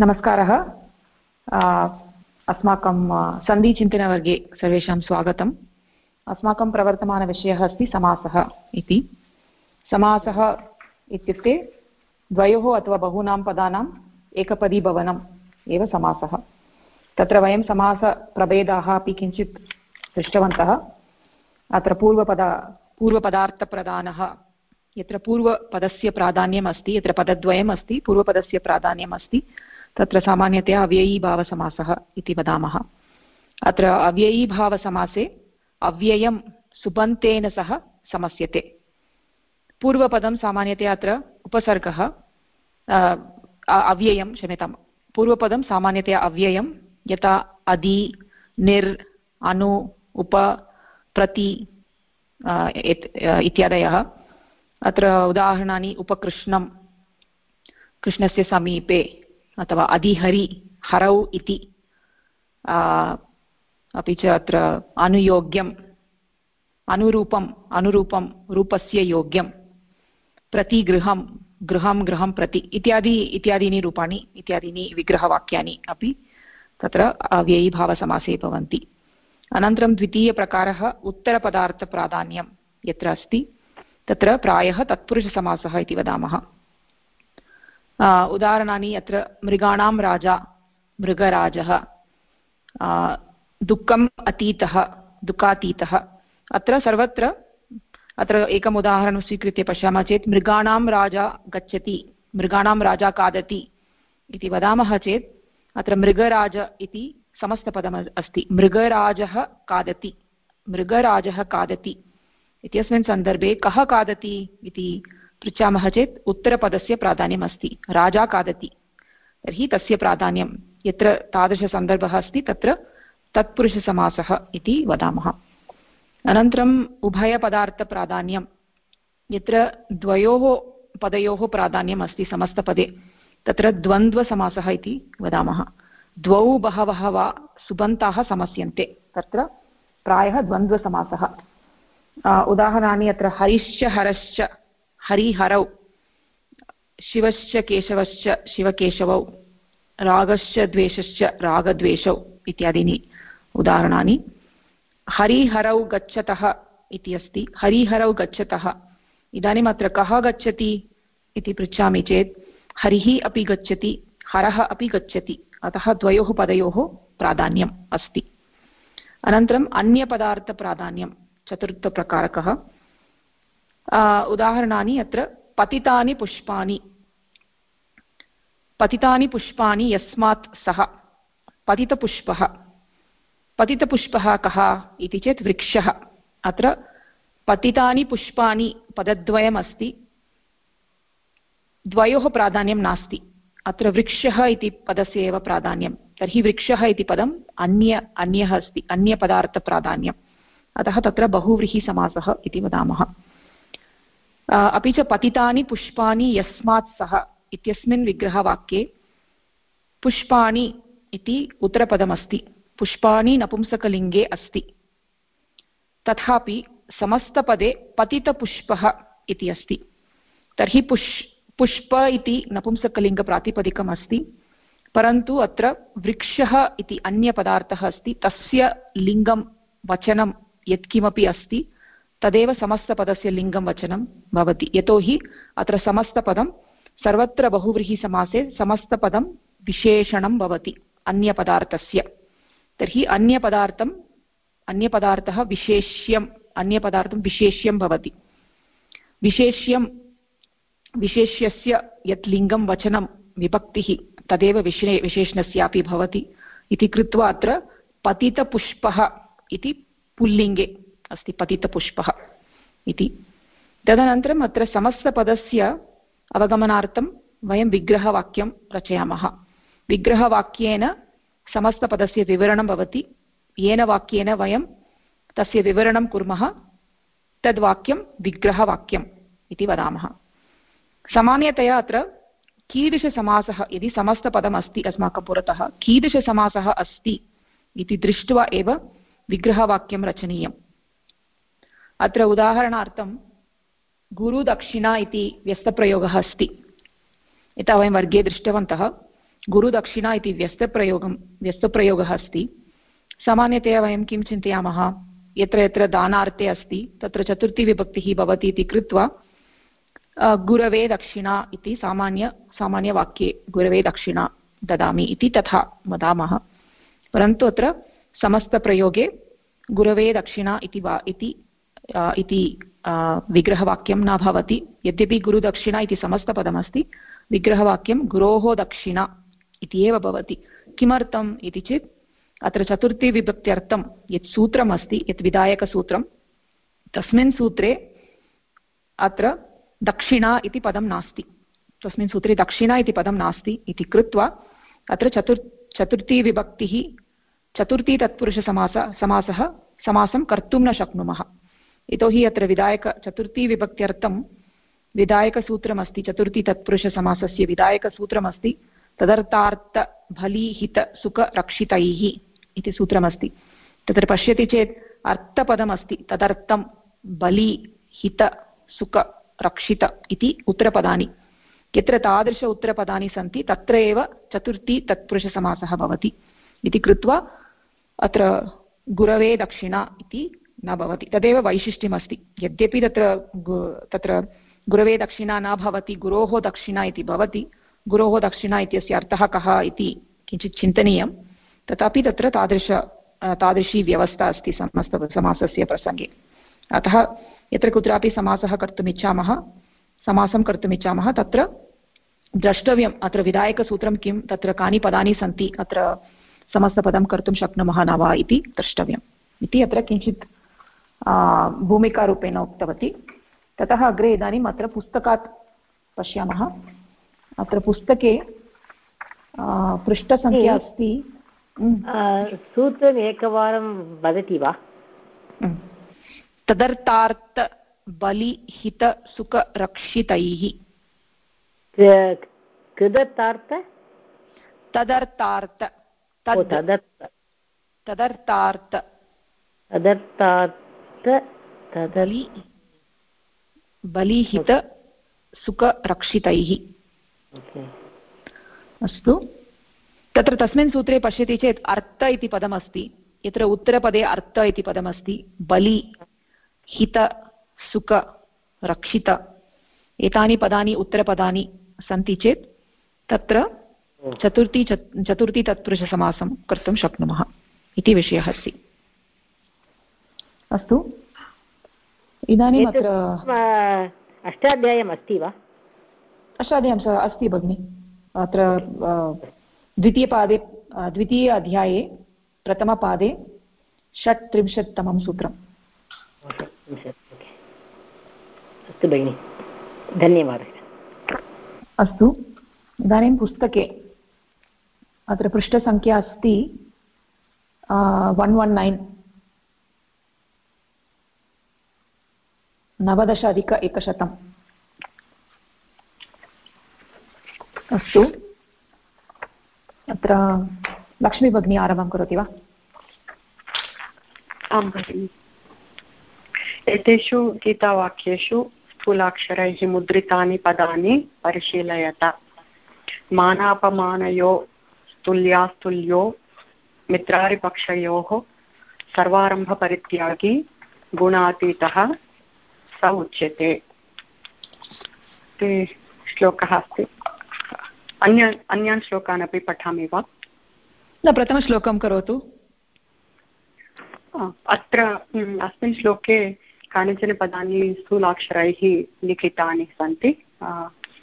नमस्कारः। अस्माकं सन्धिचिन्तनवर्गे सर्वेषां स्वागतम्। अस्माकं प्रवर्तमानविषयः अस्ति समासः इति। समासः इत्युक्ते द्वयोः अथवा बहूनां पदानाम् एकपदीभवनम् एव समासः। तत्र वयं समासप्रभेदाः अपि किञ्चित् दृष्टवन्तः। अत्र पूर्वपदा, पूर्वपदार्थप्रधानः, यत्र पूर्वपदस्य प्राधान्यम् अस्ति यत्र पदद्वयम् अस्ति पूर्वपदस्य प्राधान्यम् अस्ति तत्र सामान्यतया अव्ययीभावसमासः इति वदामः। अत्र अव्ययीभावसमासे अव्ययं सुबन्तेन सह समस्यते। पूर्वपदं सामान्यतया अत्र उपसर्गः अव्ययं क्षम्यतां। पूर्वपदं सामान्यतया अव्ययं, यथा अदि, निर्, अनु, उप, प्रति इत्यादयः। अत्र उदाहरणानि, उपकृष्णं, कृष्णस्य समीपे। अथवा अधिहरि, हरौ इति अपि च अत्र अनुयोग्यम्, अनुरूपम्, अनुरूपं रूपस्य योग्यं प्रतिगृहं गृहं गृहं प्रति, इत्यादि, इत्यादीनि रूपाणि, इत्यादीनि विग्रहवाक्यानि अपि तत्र अव्ययीभावसमासे भवन्ति। अनन्तरं द्वितीयप्रकारः उत्तरपदार्थप्राधान्यं यत्र अस्ति, तत्र प्रायः तत्पुरुषसमासः इति वदामः। उदाहरणानि अत्र मृगाणां राजा, मृगराजः दुःखम् अतीतः, दुःखातीतः। अत्र सर्वत्र, अत्र एकम् उदाहरणं स्वीकृत्य पश्यामः चेत्, मृगाणां राजा गच्छति, मृगाणां राजा खादति इति वदामः चेत्, अत्र मृगराज इति समस्तपदम् अस्ति। मृगराजः खादति मृगराजः खादति इत्यस्मिन् सन्दर्भे कः खादति इति पृच्छामः चेत् उत्तरपदस्य प्राधान्यम् अस्ति राजा खादति। तर्हि तस्य प्राधान्यं यत्र तादृशसन्दर्भः अस्ति, तत्र तत्पुरुषसमासः इति वदामः। अनन्तरम् उभयपदार्थप्राधान्यं। यत्र द्वयोः पदयोः प्राधान्यम् अस्ति समस्तपदे, तत्र द्वन्द्वसमासः इति वदामः। द्वौ बहवः वा सुबन्ताः समस्यन्ते, तत्र प्रायः द्वन्द्वसमासः। उदाहरणानि अत्र हरिश्च, हरश्च। हरिहरौ। शिवश्च केशवश्च शिवकेशवौ, रागश्च द्वेषश्च रागद्वेषौ इत्यादीनि उदाहरणानि। हरिहरौ गच्छतः इति अस्ति। हरिहरौ गच्छतः। इदानीम् अत्र कः गच्छति इति पृच्छामि चेत्, हरिः अपि गच्छति, हरः अपि गच्छति। अतः द्वयोः पदयोः प्राधान्यम् अस्ति। अनन्तरम् अन्यपदार्थप्राधान्यं चतुर्थप्रकारकः। उदाहरणानि अत्र, पतितानि पुष्पाणि। पतितानि पुष्पाणि यस्मात् सः, पतितपुष्पः। पतितपुष्पः कः इति चेत् वृक्षः। अत्र पतितानि पुष्पाणि पदद्वयमस्ति। द्वयोः प्राधान्यं नास्ति। अत्र वृक्षः इति पदस्य एव प्राधान्यं। तर्हि वृक्षः इति पदम् अन्य, अन्यः अस्ति, अन्यपदार्थप्राधान्यम्। अतः तत्र बहुव्रीहिसमासः इति वदामः। अपि च पतितानि पुष्पाणि यस्मात् सः इत्यस्मिन् विग्रहवाक्ये पुष्पाणि इति उत्तरपदमस्ति, पुष्पाणि नपुंसकलिङ्गे अस्ति। तथापि समस्तपदे पतितपुष्पः इति अस्ति। तर्हि पुष्, पुष्प इति नपुंसकलिङ्गप्रातिपदिकम् अस्ति परन्तु अत्र वृक्षः इति अन्यपदार्थः अस्ति, तस्य लिङ्गं, वचनं यत्किमपि अस्ति। तदेव समस्तपदस्य लिङ्गं वचनं भवति। यतोहि अत्र समस्तपदं सर्वत्र बहुव्रीहिसमासे समस्तपदं विशेषणं भवति अन्यपदार्थस्य। तर्हि अन्यपदार्थम् अन्यपदार्थः विशेष्यम्, अन्यपदार्थं विशेष्यं भवति। विशेष्यं, विशेष्यस्य यत् लिङ्गं वचनं विभक्तिः तदेव विशे, विशेषणस्यापि भवति। इति कृत्वा अत्र पतितपुष्पः इति पुल्लिङ्गे अस्ति पतितपुष्पः इति। तदनन्तरम् अत्र समस्तपदस्य अवगमनार्थं वयं विग्रहवाक्यं रचयामः। विग्रहवाक्येन समस्तपदस्य विवरणं भवति। येन वाक्येन वयं तस्य विवरणं कुर्मः, तद्वाक्यं विग्रहवाक्यम् इति वदामः। सामान्यतया अत्र कीदृशसमासः यदि समस्तपदम् अस्ति अस्माकं पुरतः, कीदृशसमासः अस्ति इति दृष्ट्वा एव विग्रहवाक्यं रचनीयम्। अत्र उदाहरणार्थं गुरुदक्षिणा इति व्यस्तप्रयोगः अस्ति। यथा वयं वर्गे दृष्टवन्तः। गुरुदक्षिणा इति व्यस्तप्रयोगं, व्यस्तप्रयोगः अस्ति। सामान्यतया वयं किं चिन्तयामः? यत्र यत्र दानार्थे अस्ति, तत्र चतुर्थीविभक्तिः भवति इति कृत्वा गुरवे दक्षिणा इति सामान्य, सामान्यवाक्ये गुरवे दक्षिणा ददामि इति तथा वदामः। परन्तु अत्र समस्तप्रयोगे गुरवे दक्षिणा इति वा, इति इति विग्रहवाक्यं न भवति। यद्यपि गुरुदक्षिणा इति समस्तपदमस्ति, विग्रहवाक्यं गुरोः दक्षिणा इति एव भवति। किमर्थम् इति चेत्, अत्र चतुर्थीविभक्त्यर्थं यत् सूत्रम् अस्ति यत् विधायकसूत्रं, तस्मिन् सूत्रे अत्र दक्षिणा इति पदं नास्ति। तस्मिन् सूत्रे दक्षिणा इति पदं नास्ति इति कृत्वा अत्र चतुर् चतुर्थीविभक्तिः चतुर्थी तत्पुरुषसमास, समासः समासं कर्तुं न शक्नुमः। यतोहि अत्र विधायक चतुर्थीविभक्त्यर्थं विधायकसूत्रमस्ति, चतुर्थी तत्पुरुषसमासस्य विधायकसूत्रमस्ति तदर्थार्थफलीहितसुखरक्षितैः इति सूत्रमस्ति। तत्र पश्यति चेत् अर्थपदमस्ति, तदर्थं बलि हित सुख रक्षित इति उत्तरपदानि। यत्र तादृश उत्तरपदानि सन्ति, तत्र एव चतुर्थी तत्पुरुषसमासः भवति। इति कृत्वा अत्र गुरवे दक्षिणा इति न भवति, तदेव वैशिष्ट्यमस्ति। यद्यपि तत्र तत्र गुरवे दक्षिणा न भवति, गुरोः दक्षिणा इति भवति, गुरोः दक्षिणा इत्यस्य अर्थः कः इति किञ्चित् चिन्तनीयं। तथापि तत्र तादृश तादृशी व्यवस्था अस्ति समस्त, समासस्य प्रसङ्गे। अतः यत्र कुत्रापि समासः कर्तुम् इच्छामः समासं कर्तुम् इच्छामः तत्र द्रष्टव्यम् अत्र विधायकसूत्रं किं, तत्र कानि पदानि सन्ति, अत्र समस्तपदं कर्तुं शक्नुमः न वा इति द्रष्टव्यम्। इति अत्र किञ्चित् भूमिकारूपेण उक्तवती। ततः अग्रे इदानीम् अत्र पुस्तकात् पश्यामः। अत्र पुस्तके पृष्ठसङ्ख्या अस्ति। सूत्रम् एकवारं वदति वा? तदर्थार्थबलिहितसुखरक्षितैः कृदर्थार्थ? तदर्थार्थ। तदर्थार्थ। तदर्थार्थ। तदलि बलिहितसुखरक्षितैः अस्तु। तत्र तस्मिन् सूत्रे पश्यति चेत् अर्थ इति पदमस्ति। यत्र उत्तरपदे अर्थ इति पदमस्ति। बलि हित सुख रक्षित। एतानि पदानि उत्तरपदानि सन्ति चेत् तत्र चतुर्थी चतुर्थी तत्पुरुषसमासं कर्तुं शक्नुमः। इति विषयः अस्ति। अस्तु? इदानीम् अत्र अष्टाध्यायम् अस्ति वा? अष्टाध्यायं अस्ति भगिनि। अत्र द्वितीयपादे द्वितीय अध्याये प्रथमपादे षट्त्रिंशत्तमं सूत्रम्। अस्तु भगिनि। धन्यवादः। अस्तु। इदानीं पुस्तके अत्र पृष्ठसङ्ख्या अस्ति वन् वन् नैन् नवदश अधिक एकशतम्। अस्तु। अत्र लक्ष्मीभगिनी आरम्भं करोति वा? आं भगिनि। एतेषु गीतावाक्येषु स्थूलाक्षरैः मुद्रितानि पदानि परिशीलयत। मानापमानयो, तुल्यास्तुल्यो मित्रारिपक्षयोः सर्वारम्भपरित्यागी, गुणातीतः स उच्यते श्लोकः अस्ति अन्य अन्यान् श्लोकान् अपि पठामि वा न प्रथमश्लोकं करोतु। अत्र अस्मिन् श्लोके कानिचन पदानि स्थूलाक्षरैः लिखितानि सन्ति.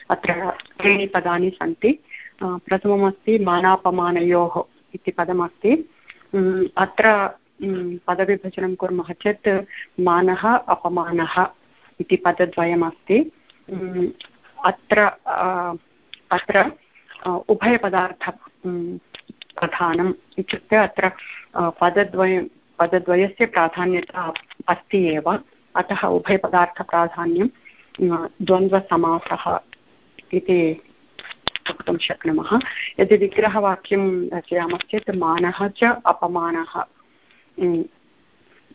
अत्र त्रीणि पदानि सन्ति. प्रथममस्ति मानापमानयोः इति पदमस्ति. अत्र पदविभजनं कुर्मः चेत् मानः अपमानः। इति पदद्वयमस्ति अत्र अत्र उभयपदार्थ प्रधानम् इत्युक्ते अत्र पदद्वयं, पदद्वयस्य प्राधान्यता अस्ति एव। अतः उभयपदार्थप्राधान्यं द्वन्द्वसमासः इति वक्तुं शक्नुमः। यदि विग्रहवाक्यं रचयामश्चेत् मानः च अपमानः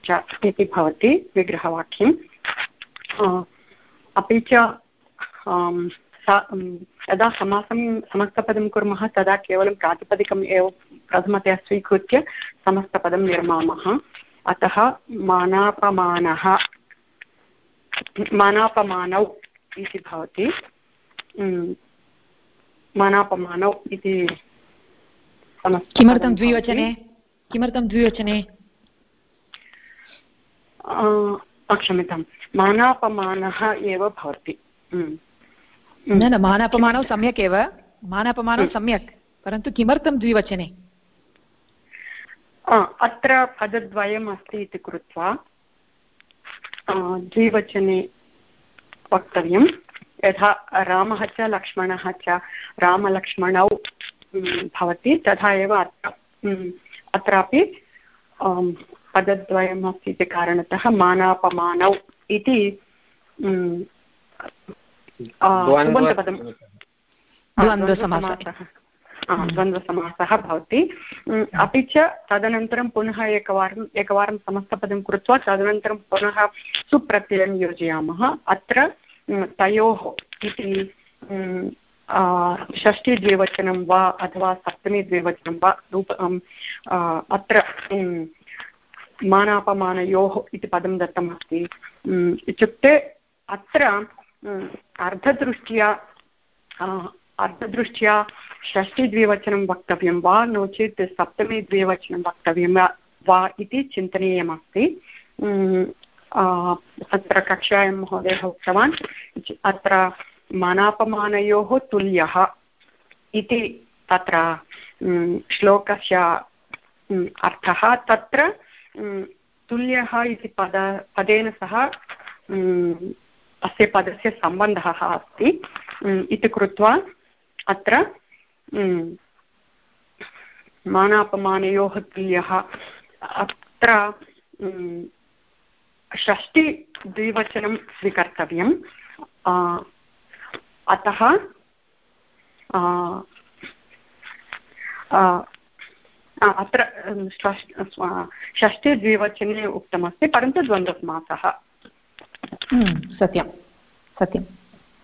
च इति भवति विग्रहवाक्यम्। अपि च यदा समासं समस्तपदं कुर्मः तदा केवलं प्रातिपदिकम् एव प्रथमतया स्वीकृत्य समस्तपदं निर्मामः। अतः मानापमानः मानापमानौ इति भवति। मानापमानौ इति किमर्थं द्विवचने? किमर्थं द्विवचने? क्षम्यतां मानापमानः एव भवति। न न मानापमानौ सम्यक् एव। मानापमानौ सम्यक्। परन्तु किमर्थं द्विवचने? अत्र पदद्वयम् अस्ति इति कृत्वा द्विवचने वक्तव्यं यथा रामः च लक्ष्मणः च रामलक्ष्मणौ भवति। तथा एव अत्र। अत्रापि पदद्वयम् अस्ति इति कारणतः मानापमानौ इति द्वन्द्वसमासः. भवति. अपि च तदनन्तरं पुनः एकवारम् एकवारं समस्तपदं कृत्वा तदनन्तरं पुनः सुप्रत्ययं योजयामः। अत्र तयोः इति षष्टिद्विवचनं वा अथवा सप्तमीद्विवचनं वा रूप अत्र मानापमानयोः इति पदं दत्तमस्ति। इत्युक्ते अत्र अर्धदृष्ट्या अर्धदृष्ट्या षष्टिद्विवचनं वक्तव्यं वा, नो चेत् सप्तमीद्विवचनं वक्तव्यं वा इति चिन्तनीयमस्ति। अत्र कक्षायां महोदयः उक्तवान् अत्र मानापमानयोः तुल्यः इति तत्र श्लोकस्य अर्थः तत्र तुल्यः इति पद, पदेन सह अस्य पदस्य सम्बन्धः अस्ति। इति कृत्वा अत्र मानापमानयोः तुल्यः। अत्र षष्टिद्विवचनं स्वीकर्तव्यम्। अतः अत्र षष्टिद्विवचने उक्तमस्ति परन्तु द्वन्द्वसमासः सत्यं सत्यं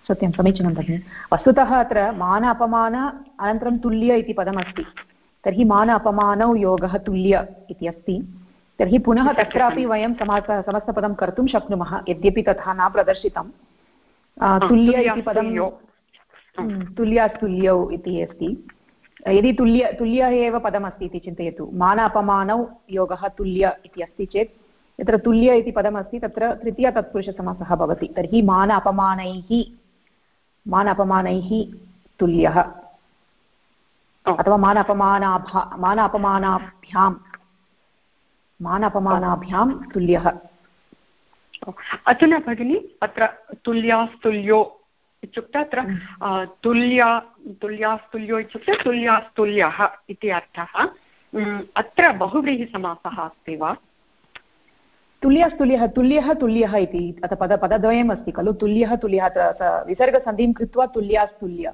सत्यं समीचीनं भगिनि। वस्तुतः अत्र मान अपमान अनन्तरं तुल्य इति पदमस्ति। तर्हि मान अपमानौ योगः तुल्य इति अस्ति। तर्हि पुनः तत्रापि वयं समास समस्तपदं कर्तुं शक्नुमः यद्यपि तथा न प्रदर्शितं तुल्य इति पदं तुल्यास्तुल्यौ इति अस्ति। यदि तुल्य तुल्य एव पदमस्ति इति चिन्तयतु। मान अपमानौ योगः तुल्य इति अस्ति चेत् यत्र तुल्य इति पदमस्ति तत्र तृतीयतत्पुरुषसमासः भवति। तर्हि मान अपमानैः मान अपमानैः तुल्यः अथवा मान अपमानाभा मान अपमानाभ्यां मान अपमानाभ्यां तुल्यः अधुना भगिनि अत्र तुल्यास्तुल्यो इत्युक्ते अत्र तुल्या तुल्यास्तुल्यो इत्युक्ते तुल्यास्तुल्यः इति अर्थः। अत्र बहुव्रीहिसमासः अस्ति वा? तुल्यस्तुल्यः तुल्यः तुल्यः इति अतः पद पदद्वयम् अस्ति खलु। तुल्यः तुल्यः विसर्गसन्धिं कृत्वा तुल्यास्तुल्य।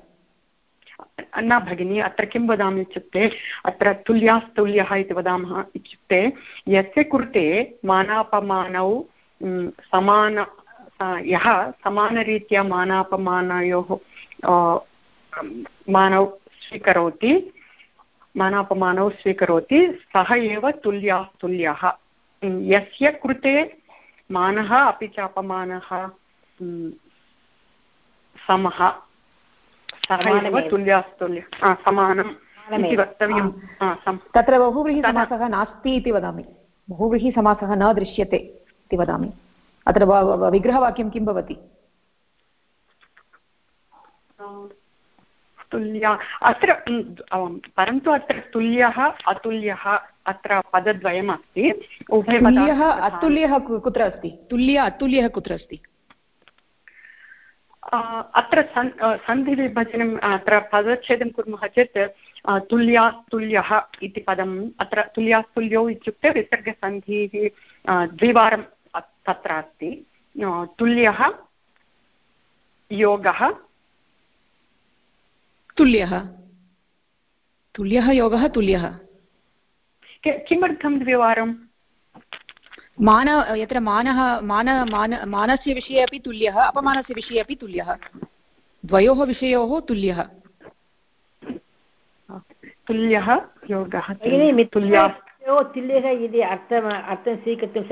न भगिनि अत्र किं वदामि इत्युक्ते अत्र तुल्यास्तुल्यः इति वदामः इत्युक्ते यस्य कृते मानापमानौ समान यः समानरीत्या मानापमानयोः मानौ स्वीकरोति मानापमानौ स्वीकरोति सः एव तुल्यास्तुल्यः यस्य कृते मानः अपि च अपमानः समः। सः एव तुल्यास्तुल्य समानम् इति वक्तव्यं तत्र बहुव्रीहिसमासः नास्ति इति वदामि। बहुव्रीहिसमासः न दृश्यते इति वदामि। अत्र विग्रहवाक्यं किं भवति? तुल्या। अत्र परन्तु अत्र तुल्यः अतुल्यः अत्र पदद्वयम् अस्ति तुल्यः अतुल्यः कुत्र अस्ति? तुल्य अतुल्यः कुत्र अस्ति? अत्र सन् सन्धिविभजनम् अत्र पदच्छेदं कुर्मः चेत् तुल्यास्तुल्यः इति पदम् अत्र तुल्यास्तुल्यौ इत्युक्ते विसर्गसन्धिः द्विवारं तत्र अस्ति तुल्यः योगः। तुल्यः। तुल्यः योगः तुल्यः। किमर्थं द्विवारं? मान यत्र मानः मान मान मानस्य विषये अपि तुल्यः अपमानस्य विषये अपि तुल्यः। द्वयोः विषयोः तुल्यः। तुल्यः योगः तुल्यः। इति अर्थम् अर्थं स्वीकर्तुं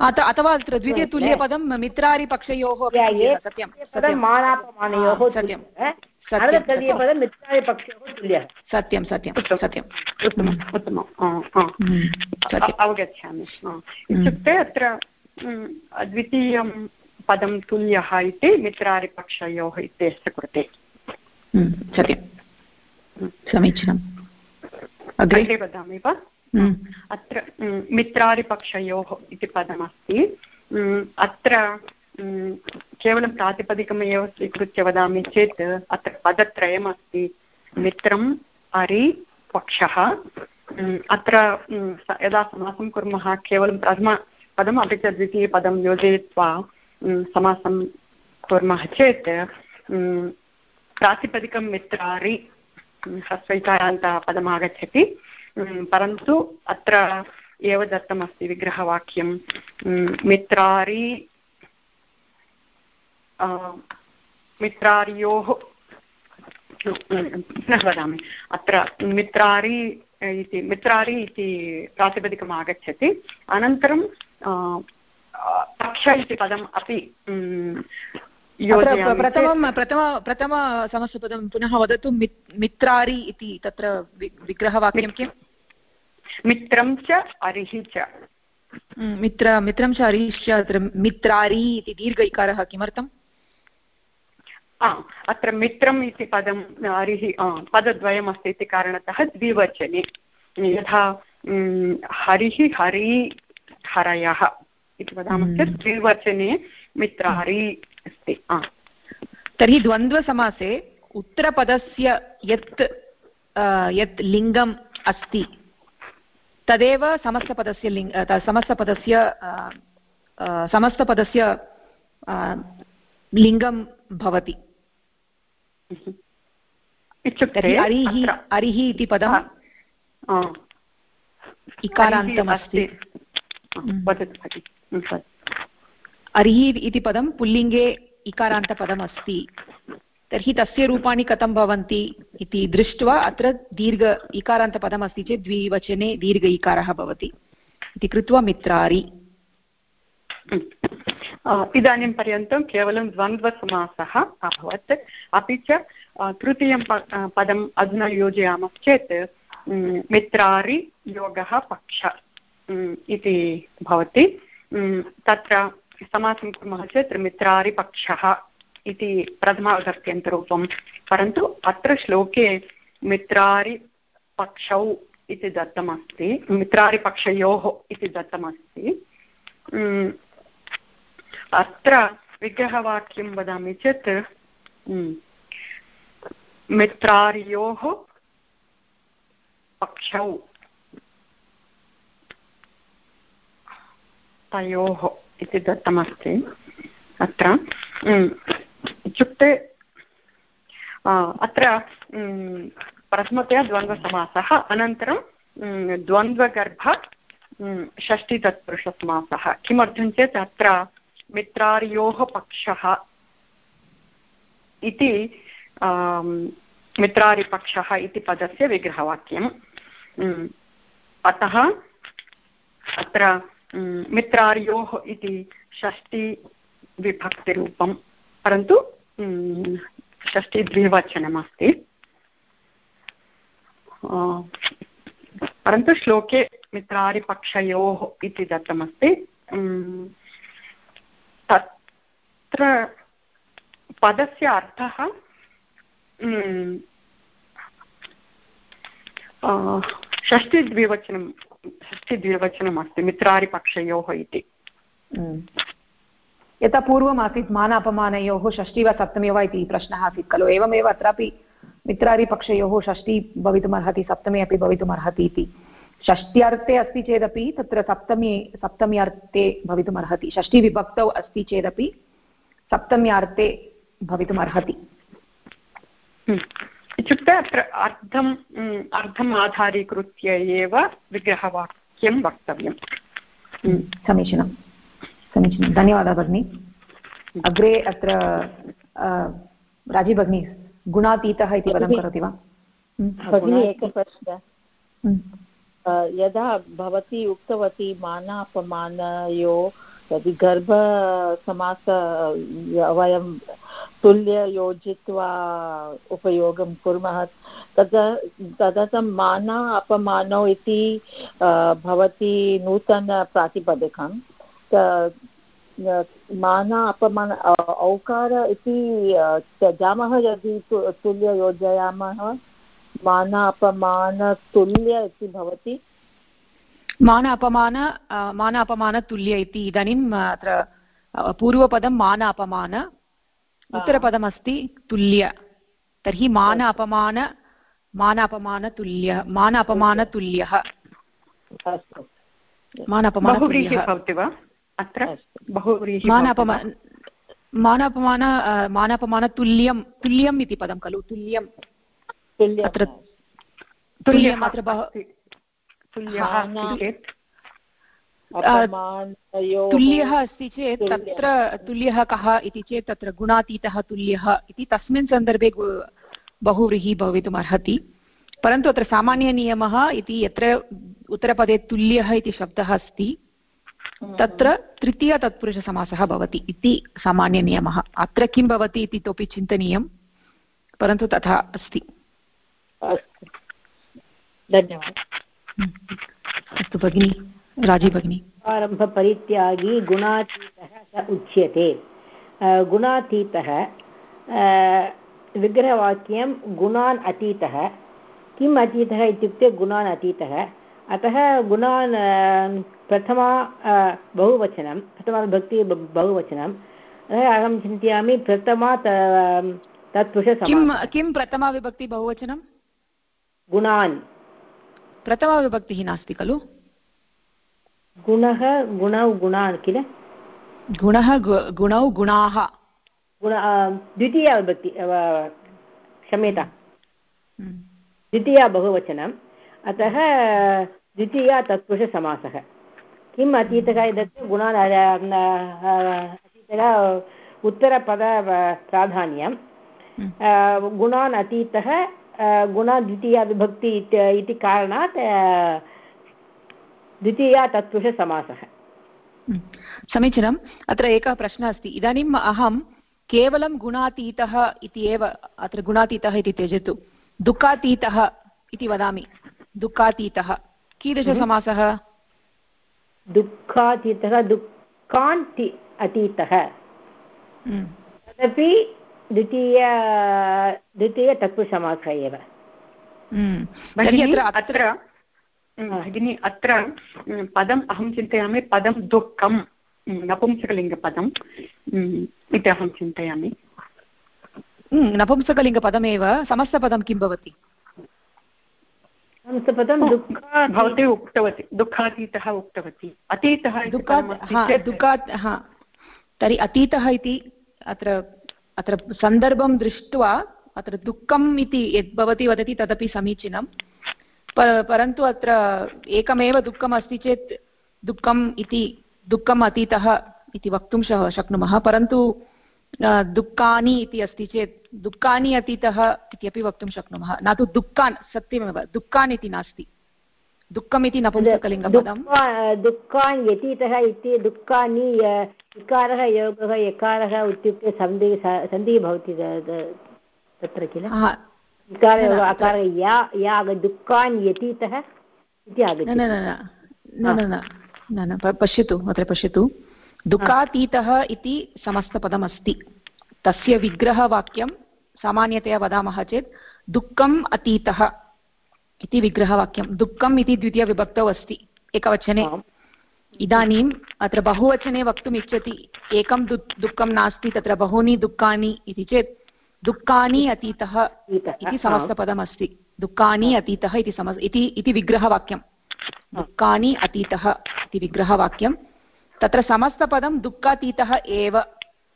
अथवा अत्र द्वितीयतुल्यपदं मित्रारिपक्षयोः सत्यं मानापमानयोः सत्यं। तुल्यः। सत्यं, तुल्यः। सत्यं सत्यं सत्यं। उत्तमम् उत्तमम्। हम्म, सत्यम् अवगच्छामि इत्युक्ते अत्र द्वितीयं पदं तुल्यः इति मित्रारिपक्षयोः इत्यस्य कृते। हम्म, सत्यं। समीचीनम्। अग्रे? वदामि वा? हम्म, अत्र मित्रारिपक्षयोः इति पदमस्ति। अत्र केवलं प्रातिपदिकमेव स्वीकृत्य वदामि चेत् अत्र पदत्रयमस्ति। मित्रम् अरि पक्षः। अत्र यदा समासं कुर्मः केवलं प्रथमपदम् अपि च द्वितीयपदं योजयित्वा समासं कुर्मः चेत् प्रातिपदिकं मित्रारि म्, ह्रस्वैकारान्तपदम् आगच्छति म्, परन्तु अत्र एव दत्तमस्ति विग्रहवाक्यं। मित्रारि मित्रार्योः पुनः वदामि। अत्र मित्रारि इति मित्रारि इति प्रातिपदिकम् आगच्छति अनन्तरं पक्ष इति पदम् अपि प्रथमं प्रथम प्रथमसमस्तपदं पुनः वदतु मित् मित्रारि इति तत्र विग्रहवाक्यं किम्? मित्रं च अरिः च। हम्म, मित्र मित्रं च हरीश्च अत्र मित्रारि इति दीर्घ इकारः किमर्थम्? आ, अत्र मित्रम् इति पदम् हरिः आ, पदद्वयमस्ति इति कारणतः द्विवचने। यथा हरिः हरि हरयः इति वदामः चेत् हम्म। द्विवचने मित्रारि अस्ति तर्हि द्वन्द्वसमासे उत्तरपदस्य यत् यत् लिङ्गम् अस्ति तदेव समस्तपदस्य लिङ् त- समस्तपदस्य समस्तपदस्य लिङ्गं भवति। इत्युक्ते अरिः अरिः इति पदम् इकारान्तमस्ति। अस्ति। अरिः इति पदं पुल्लिङ्गे इकारान्तपदमस्ति। तर्हि तस्य रूपाणि कथं भवन्ति इति दृष्ट्वा अत्र दीर्घ इकारान्तपदमस्ति चेत् द्विवचने दीर्घ इकारः भवति इति कृत्वा मित्रारि। इदानीं पर्यन्तं केवलं द्वन्द्वसमासः अभवत्। अपि च तृतीयं पदम् अधुना योजयामश्चेत् मित्रारि योगः पक्ष इति भवति। तत्र समासं कुर्मः चेत् मित्रारिपक्षः इति प्रथमाविभक्त्यन्तरूपं परन्तु अत्र श्लोके मित्रारिपक्षौ इति दत्तमस्ति मित्रारिपक्षयोः इति दत्तमस्ति। अत्र विग्रहवाक्यं वदामि चेत् मित्रार्योः पक्षौ, तयोः इति दत्तमस्ति। अत्र इत्युक्ते अत्र प्रथमतया द्वन्द्वसमासः, अनन्तरं द्वन्द्वगर्भ षष्टितत्पुरुषसमासः किमर्थं चेत् अत्र मित्रार्योः पक्षः इति मित्रारिपक्षः इति पदस्य विग्रहवाक्यम्. अतः अत्र मित्रार्योः इति षष्टिविभक्तिरूपं परन्तु म्, षष्टिद्विवचनमस्ति आ, परन्तु श्लोके मित्रारिपक्षयोः इति दत्तमस्ति। तत्र पदस्य अर्थः षष्टिद्विवचनं षष्टिद्विवचनम् अस्ति मित्रारिपक्षयोः इति। यथा पूर्वम् आसीत् मानापमानयोः षष्टि वा सप्तमी वा इति प्रश्नः आसीत् खलु। एवमेव अत्रापि मित्रारिपक्षयोः षष्टि भवितुमर्हति सप्तमी अपि भवितुमर्हति इति। षष्ट्यर्थे अस्ति चेदपि तत्र सप्तमी सप्तमी अर्थे भवितुमर्हति षष्टिविभक्तौ अस्ति चेदपि सप्तम्यार्थे भवितुमर्हति। हम्म। इत्युक्ते अत्र अर्धम् म्, अर्धम् आधारीकृत्य एव विग्रहवाक्यं वक्तव्यम्। हम्म। समीचीनं धन्यवादः भगिनि। अग्रे अत्र अ, राज़ी भगिनी गुणातीतः इति पदं करोति वा? भगिनी एकः प्रश्नः यदा भवती उक्तवती मानापमानयो यदि गर्भसमास वयं तुल्य योजित्वा उपयोगं कुर्मः तदा तदर्थं माना अपमानौ इति भवती नूतनप्रातिपदिकं माना अपमान औकार इति त्यजामः यदि तुल्य योजयामः माना अपमानतुल्य इति भवति। मान अपमान मान अपमानतुल्य इति इदानीम् अत्र पूर्वपदं मान अपमान उत्तरपदमस्ति तुल्य। तर्हि मान अपमान मान अपमानतुल्य मान अपमानतुल्यः मान अपमानतुल्यः भवति वा? अत्र मानापमान मानापमान मानापमानतुल्यं तुल्यम् इति पदं खलु तुल्यं अत्र तुल्यम् अत्र तुल्यः अस्ति चेत्। तत्र तुल्यः कः इति चेत् तत्र गुणातीतः तुल्यः इति तस्मिन् सन्दर्भे बहुव्रीहि भवितुम् अर्हति परन्तु अत्र सामान्यनियमः इति यत्र उत्तरपदे तुल्यः इति शब्दः अस्ति। तत्र तृतीयतत्पुरुषसमासः भवति इति सामान्यनियमः। अत्र किं भवति इति इतोपि चिन्तनीयं परन्तु तथा अस्ति। धन्यवादः। अस्तु भगिनि राज़ी भगिनी। आरम्भपरित्यागी गुणातीतः स उच्यते। गुणातीतः विग्रहवाक्यं गुणान् अतीतः। किम् अतीतः इत्युक्ते गुणान् अतीतः? अतः गुणान् प्रथमा बहुवचनं प्रथमाविभक्ति बहुवचनं अहं चिन्तयामि प्रथमा तत्पुरुष किं प्रथमाविभक्ति बहुवचनं गुणान्। प्रथमाविभक्तिः नास्ति खलु? गुणः गुणौ गुणान् किल? गुणः गुणौ गुणाः। गुण द्वितीया विभक्ति क्षम्यता हम्म। द्वितीया बहुवचनम्। अतः द्वितीया तत्पुरुषसमासः किम् अतीतः इत्युक्ते गुणान् अतीतः उत्तरपद प्राधान्यं हम्म। गुणान् अतीतः गुणा द्वितीया विभक्ति इति कारणात् द्वितीया तत्पुरुषसमासः हम्म। समीचीनम्। अत्र एकः प्रश्नः अस्ति। इदानीम् अहं केवलं गुणातीतः इति एव अत्र गुणातीतः इति त्यजतु। दुःखातीतः इति वदामि। दुःखातीतः। कीदृशसमासः? दुःखातीतः दुःखान्ति अतीतः हम्म। तदपि द्वितीय द्वितीयतत्पुरुषसमासः एव। हम्म। अत्र भगिनि अत्र पदम् अहं चिन्तयामि पदं दुःखं नपुंसकलिङ्गपदम् इति अहं चिन्तयामि। नपुंसकलिङ्गपदमेव समस्तपदं किं भवति? भवती उक्तवती दुःखातीतः उक्तवती अतीतः दुःखात् हा तर्हि अतीतः इति अत्र अत्र सन्दर्भं दृष्ट्वा अत्र दुःखम् इति यद् भवती वदति तदपि समीचीनं. परन्तु अत्र एकमेव दुःखम् अस्ति चेत् दुःखम् इति दुःखम् अतीतः इति वक्तुं शक्नुमः परन्तु दुःखानि इति अस्ति चेत् दुःखानि अतीतः इत्यपि वक्तुं शक्नुमः। न तु दुःखान् सत्यमेव दुःखान् इति नास्ति। दुःखम् इति नपुंसकलिङ्गपदं दुःखान् व्यतीतः इति दुःखानि इकारः योगः यकारः इत्युक्ते सन्धि सन्धिः भवति तत्र किल? अकारः या या दुःखान् व्यतीतः इति आगच्छति। न न न न। पश्यतु अत्र पश्यतु। दुःखातीतः इति समस्तपदमस्ति। तस्य विग्रहवाक्यं सामान्यतया वदामः चेत् दुःखम् अतीतः इति विग्रहवाक्यं। दुःखम् इति द्वितीयविभक्तौ अस्ति एकवचने। इदानीम् अत्र बहुवचने वक्तुम् इच्छति एकं दु दुःखं नास्ति तत्र बहूनि दुःखानि इति चेत् दुःखानि अतीतः इति समस्तपदमस्ति। दुःखानि अतीतः इति सम इति विग्रहवाक्यं दुःखानि अतीतः इति विग्रहवाक्यं तत्र समस्तपदं दुःखातीतः एव।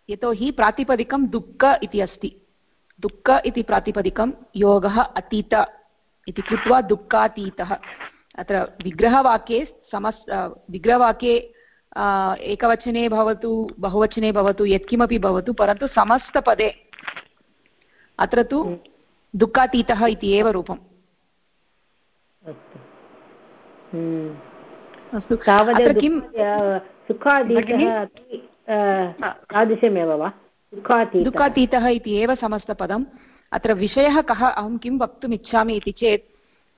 यतोहि प्रातिपदिकं दुःख इति अस्ति। दुःख इति प्रातिपदिकं योगः अतीत इति कृत्वा दुःखातीतः। अत्र विग्रहवाक्ये समस् विग्रहवाक्ये एकवचने भवतु बहुवचने भवतु यत्किमपि भवतु परन्तु समस्तपदे अत्र तु दुःखातीतः इति एव रूपम्। अस्तु। तावत् किं सुखातीतः तादृशमेव वा? दुःखातीतः। इति एव समस्तपदम्। अत्र विषयः कः अहं किं वक्तुम् इच्छामि इति चेत्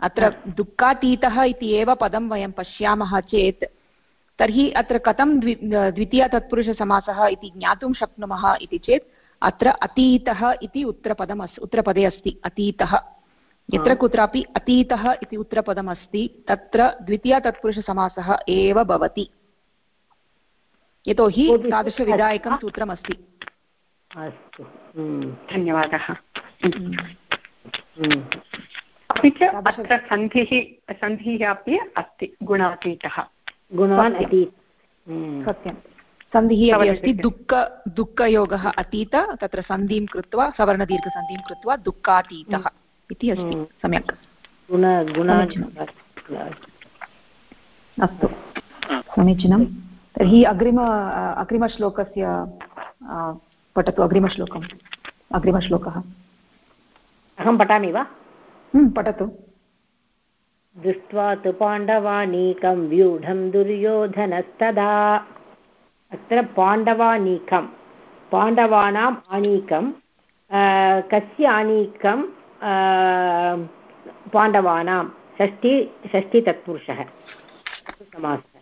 अत्र दुःखातीतः इति एव पदं वयं पश्यामः चेत् तर्हि अत्र कथं द्वि द्वितीयतत्पुरुषसमासः इति ज्ञातुं शक्नुमः इति चेत् अत्र अतीतः इति उत्तरपदम् अस् उत्तरपदे अस्ति अतीतः। यत्र कुत्रापि अतीतः इति उत्तरपदमस्ति तत्र द्वितीयतत्पुरुषसमासः एव भवति। यतोहि तादृशविधायकं सूत्रमस्ति। अस्तु। हम्म, धन्यवादः। हम्म। हम्म। अपि च अत्र सन्धिः सन्धिः अपि अस्ति गुणातीतः। गुणान् अतीत। सत्यं सन्धिः अपि अस्ति दुःख दुःखयोगः अतीत तत्र सन्धिं कृत्वा सवर्णदीर्घसन्धिं कृत्वा दुःखातीतः इति अस्ति सम्यक्। अस्तु। समीचीनं। तर्हि अग्रिम अग्रिमश्लोकस्य पठतु अग्रिमश्लोकम्। अग्रिमश्लोकः। अहं पठामि वा? पठतु। दृष्ट्वा तु पाण्डवानीकं व्यूढं दुर्योधनस्तदा। अत्र पाण्डवानीकं। पाण्डवानाम् आनीकं कस्य आनीकं? पाण्डवानां षष्ठी षष्ठीतत्पुरुषः समासः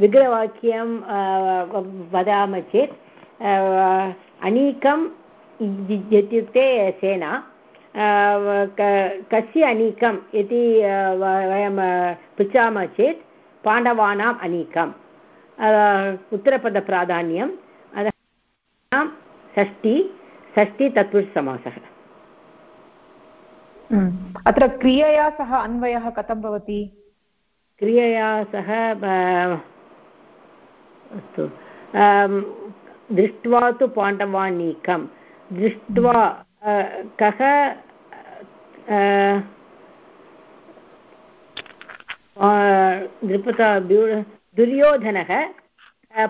विग्रहवाक्यं वदामः चेत् अनीकम् इत्युक्ते सेना कस्य अनीकम् इति वयं पृच्छामः चेत् पाण्डवानाम् अनीकम् उत्तरपदप्राधान्यं षष्टि षष्टि तत्पुरुषसमासः अत्र क्रियया सह अन्वयः कथं भवति? क्रियया सह अस्तु। दृष्ट्वा तु पाण्डवानीकं। दृष्ट्वा कः नृपता दुर्योधनः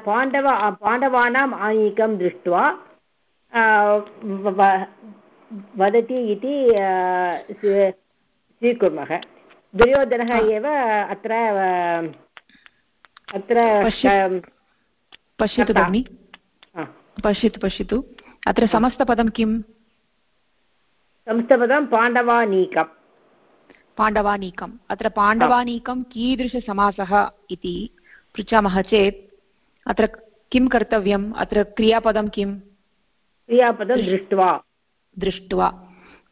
पाण्डव पाण्डवानाम् आनीकं दृष्ट्वा वदति इति स्वीकुर्मः। दुर्योधनः एव अत्र अत्र पश्यतु। भगिनि। पश्यतु पश्यतु। अत्र समस्तपदं किम्? समस्तपदं पाण्डवानीकम्। पाण्डवानीकम्। अत्र पाण्डवानीकं कीदृशसमासः इति पृच्छामः चेत् अत्र किं कर्तव्यम्? अत्र क्रियापदं किम्? क्रियापदं दृष्ट्वा। दृष्ट्वा।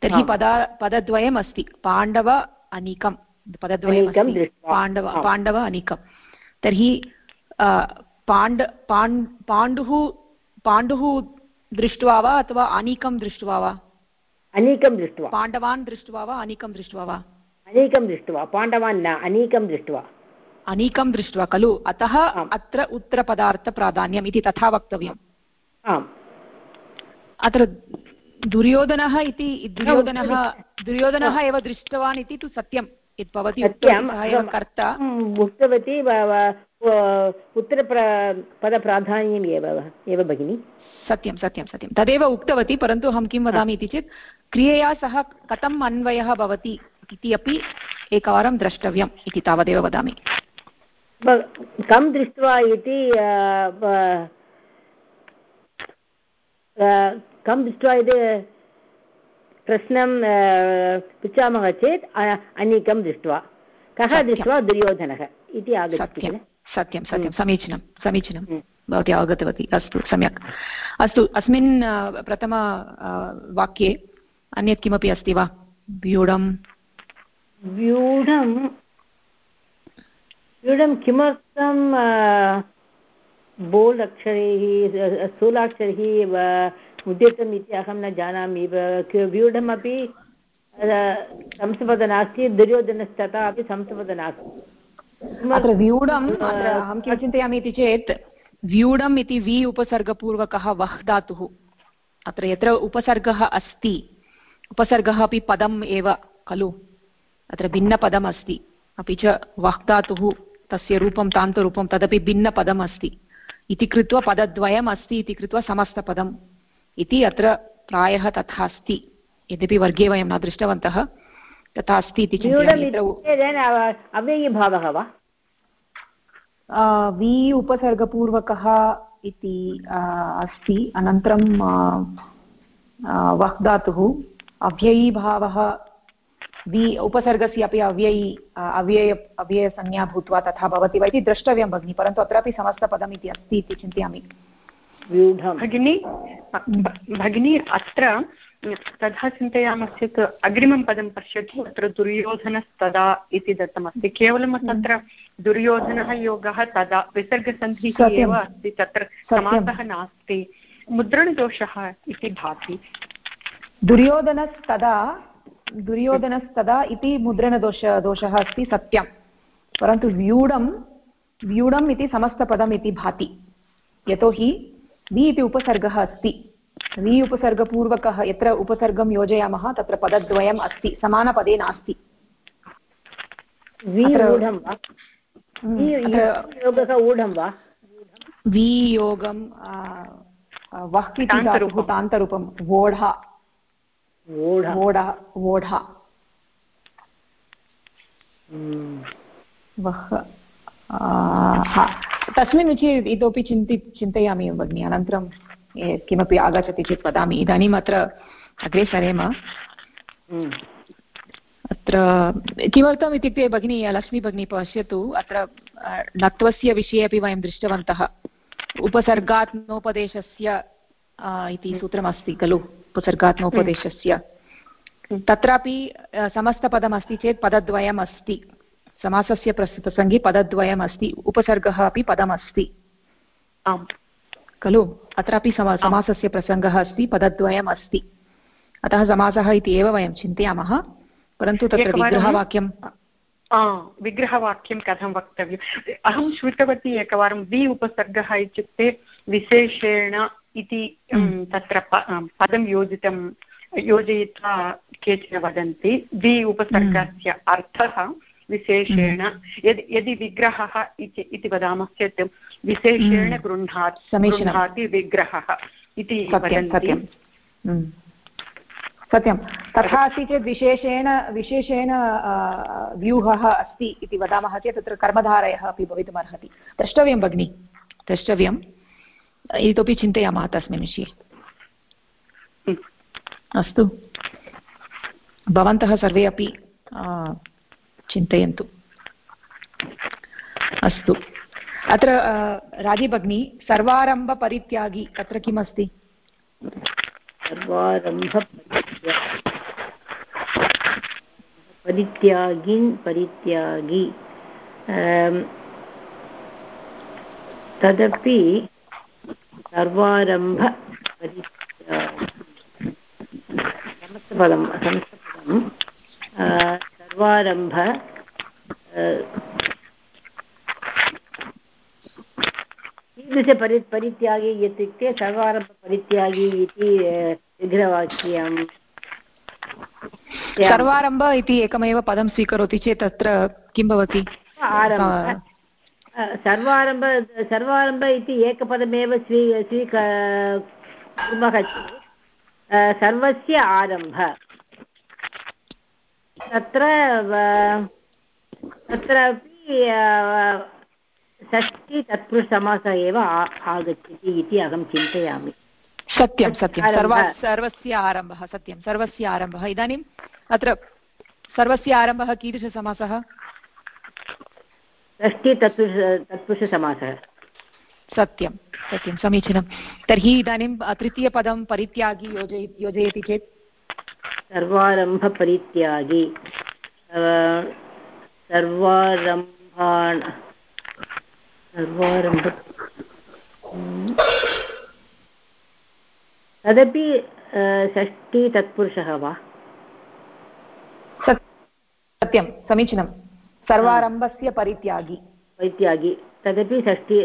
तर्हि पदा पदद्वयम् अस्ति पाण्डव अनिकं। पदद्वयं पाण्डव पाण्डव अनिकं। तर्हि पाण्ड पाण् पाण्डुः पाण्डुः दृष्ट्वा वा अथवा अनीकं दृष्ट्वा वा? अनीकं दृष्ट्वा। पाण्डवान् दृष्ट्वा वा अनीकं दृष्ट्वा वा? अनीकं दृष्ट्वा। पाण्डवान् न अनीकं दृष्ट्वा। अनीकं दृष्ट्वा खलु। अतः अत्र उत्तरपदार्थप्राधान्यम् इति तथा वक्तव्यम्। आम्। अत्र दुर्योधनः इति दुर्योधनः दुर्योधनः एव दृष्टवान् इति तु सत्यं यत् भवती कर्ता। उक्तवती उत्तरपदप्राधान्यम् एव एव भगिनि। सत्यं सत्यं सत्यं तदेव उक्तवती परन्तु अहं किं वदामि इति चेत् क्रियया सह कथम् अन्वयः भवति इति अपि एकवारं द्रष्टव्यम् इति तावदेव वदामि। कं दृष्ट्वा इति कं दृष्ट्वा इति प्रश्नं पृच्छामः चेत् अनेकं दृष्ट्वा। कः दृष्ट्वा दुर्योधनः? इति आगच्छति किल? सत्यं सत्यं। समीचीनं समीचीनं। भवती अवगतवती अस्तु सम्यक्। अस्तु अस्मिन् प्रथम वाक्ये अन्यत् किमपि अस्ति वा? व्यूढं व्यूढं व्यूढं किमर्थं बोल्ड् अक्षरैः स्थूलाक्षरैः उद्यतम् इति अहं न जानामि। व्यूढमपि संस्कृत नास्ति दुर्योधनस्तथा अपि संस्कृत नास्ति। अत्र व्यूढम् अहं किं चिन्तयामि इति चेत् व्यूढम् इति वि उपसर्गपूर्वकः वह् धातुः। अत्र यत्र उपसर्गः अस्ति उपसर्गः अपि पदम् एव खलु। अत्र भिन्नपदम् अस्ति। अपि च वह् धातुः तस्य रूपं तान्तरूपं तदपि भिन्नपदम् अस्ति। इति कृत्वा पदद्वयम् अस्ति इति कृत्वा समस्तपदम्। इति अत्र प्रायः तथा अस्ति। यद्यपि वर्गे वयं न दृष्टवन्तः तथा अस्ति इति अव्ययीभावः वा? वि उपसर्गपूर्वकः इति अस्ति। अनन्तरं वह् धातुः अव्ययीभावः वि उपसर्गस्य अपि अव्ययी अव्यय अव्ययसंज्ञा भूत्वा तथा भवति वा इति द्रष्टव्यं भगिनि परन्तु अत्रापि समस्तपदम् इति अस्ति इति चिन्तयामि। भगिनी भगिनी अत्र तथा चिन्तयामश्चेत् अग्रिमं पदं पश्यतु अत्र दुर्योधनस्तदा इति दत्तमस्ति। केवलं तत्र दुर्योधनः योगः तदा विसर्गसन्धिः एव अस्ति तत्र समासः नास्ति। मुद्रणदोषः इति भाति। दुर्योधनस्तदा दुर्योधनस्तदा इति मुद्रणदोष दोषः अस्ति सत्यं परन्तु व्यूढं व्यूढम् इति समस्तपदम् इति भाति। यतोहि वि इति उपसर्गः अस्ति। वि उपसर्गपूर्वकः यत्र उपसर्गं योजयामः तत्र पदद्वयम् अस्ति समानपदे नास्ति। वियोगं वह् इति धातुः तान्तरूपं वोढा। वोढा। वोढा वह् तस्मिन् विषये इतोपि चिन्ति चिन्तयामि भगिनि। अनन्तरं किमपि आगच्छति चेत् वदामि। इदानीम् अत्र अग्रे सरेम। हम्म। अत्र किमर्थम् इत्युक्ते भगिनी लक्ष्मी भगिनी पश्यतु। अत्र णत्वस्य विषये अपि वयं दृष्टवन्तः। उपसर्गात् नोपदेशस्य इति सूत्रमस्ति खलु? उपसर्गात् नोपदेशस्य हम्म। तत्रापि समस्तपदमस्ति चेत् पदद्वयम् अस्ति समासस्य प्रसङ्गे पदद्वयम् अस्ति उपसर्गः अपि पदमस्ति। आम्। खलु? अत्रापि समा समासस्य प्रसङ्गः अस्ति पदद्वयम् अस्ति अतः समासः इति एव वयं चिन्तयामः परन्तु तत्र विग्रहवाक्यं विग्रहवाक्यं कथं वक्तव्यम्? अहं श्रुतवती एकवारं वि उपसर्गः इत्युक्ते विशेषेण इति हम्म। तत्र पदं योजितं योजयित्वा केचन वदन्ति। वि उपसर्गस्य हम्म। अर्थः विशेषेण हम्म। यदि यदि विग्रहः इति वदामश्चेत् विशेषेण गृह्णाति गृह्णाति विग्रहः इति वदन्ति। सत्यं। तथा अस्ति चेत् विशेषेण विशेषेण व्यूहः अस्ति इति वदामः चेत् तत्र कर्मधारयः अपि भवितुमर्हति। द्रष्टव्यं भगिनि? द्रष्टव्यम्। इतोपि चिन्तयामः तस्मिन् विषये अस्तु भवन्तः सर्वे अपि चिन्तयन्तु अस्तु अत्र राजीभगिनी सर्वारम्भपरित्यागी तत्र किमस्ति परित्यागिन् परित्यागी तदपि सर्वारम्भ समस्तपदं समस्तपदं सर्वारम्भ कीदृशपरि परित्यागी इत्युक्ते सर्वारम्भपरित्यागी इति विग्रहवाक्यं सर्वारम्भ इति एकमेव पदं स्वीकरोति चेत् तत्र किं भवति? सर्वारम्भ सर्वारम्भ इति एकपदमेव स्वी स्वीक कुर्मः चेत् सर्वस्य आरंभ। तत्र तत्रापि षष्टि तत्पुरुषसमासः एव आगच्छति इति अहं चिन्तयामि। सत्यं सत्यं। सर्वस्य आरम्भः सत्यं। सर्वस्य आरम्भः। इदानीम् अत्र सर्वस्य आरम्भः कीदृशसमासः? षष्टि तत्पुरुष तत्पुरुषसमासः। सत्यं सत्यं समीचीनं। तर्हि इदानीं तृतीयपदं परित्यागी योजय योजयति चेत्? सर्वारम्भपरित्यागी। सर्वारम्भ तदपि षष्टि तत्पुरुषः वा? सत्यं समीचीनं सर्वारम्भस्य परित्यागी। परित्यागी। तदपि षष्टि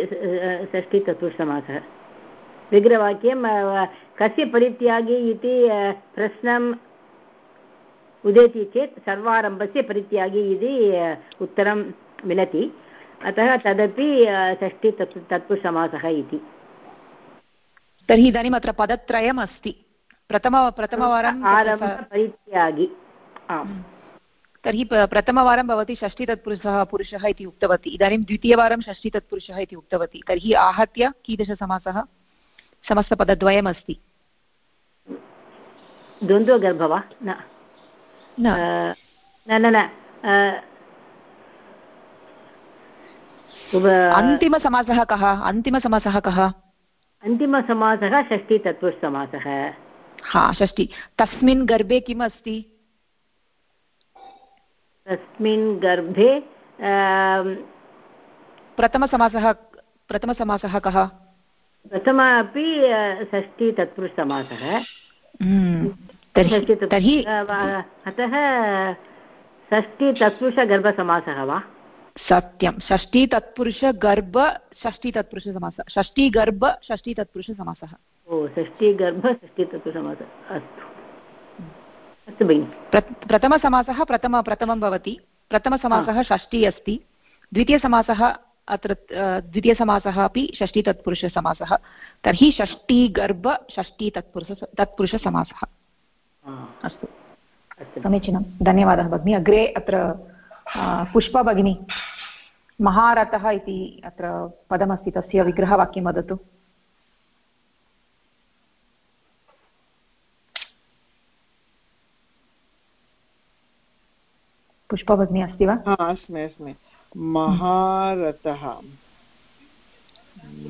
षष्टि तत्पुरुषसमासः विग्रहवाक्यं कस्य परित्यागी इति प्रश्नम् उदेति चेत् सर्वारम्भस्य परित्यागी इति उत्तरं मिलति। अतः तदपि षष्टि तत्पुरुषसमासः इति। तर्हि इदानीम् अत्र पदत्रयम् अस्ति प्रथम प्रथमवारं परित्यागि। तर्हि प्रथमवारं भवती षष्टितत्पुरुषः पुरुषः इति उक्तवती। इदानीं द्वितीयवारं षष्टितत्पुरुषः इति उक्तवती। तर्हि आहत्य कीदृशसमासः? समस्तपदद्वयमस्ति। द्वन्द्वगर्भ वा न। न न अन्तिमसमासः कः? अन्तिमसमासः कः? अन्तिमसमासः षष्टितत्पुरुषसमासः हा षष्टि तस्मिन् गर्भे किम् अस्ति तस्मिन् गर्भे प्रथमसमासः प्रथमसमासः कः? प्रथम अपि षष्टितत्पुरुषसमासः हम्म, तर्हि अतः षष्टितत्पुरुषगर्भसमासः वा? सत्यं षष्टितत्पुरुषगर्भ षष्टितत्पुरुषसमासः षष्टिगर्भ षष्टितत्पुरुषसमासः ओ षष्टिगर्भ षष्टितत्पुरुषसमासः अस्तु। अस्तु भगिनि प्रथमसमासः प्रथम प्रथमं भवति. प्रथमसमासः षष्टिः अस्ति. द्वितीयसमासः अत्र द्वितीयसमासः अपि षष्टितत्पुरुषसमासः तर्हि षष्टिगर्भ षष्टितत्पुरुष तत्पुरुषसमासः अस्तु. समीचीनं. धन्यवादः भगिनि. अग्रे अत्र पुष्पा भगिनी. महारथः इति अत्र पदमस्ति. तस्य विग्रहवाक्यं वदतु. पुष्पा भगिनी अस्ति वा अस्मि अस्मि। महारथः।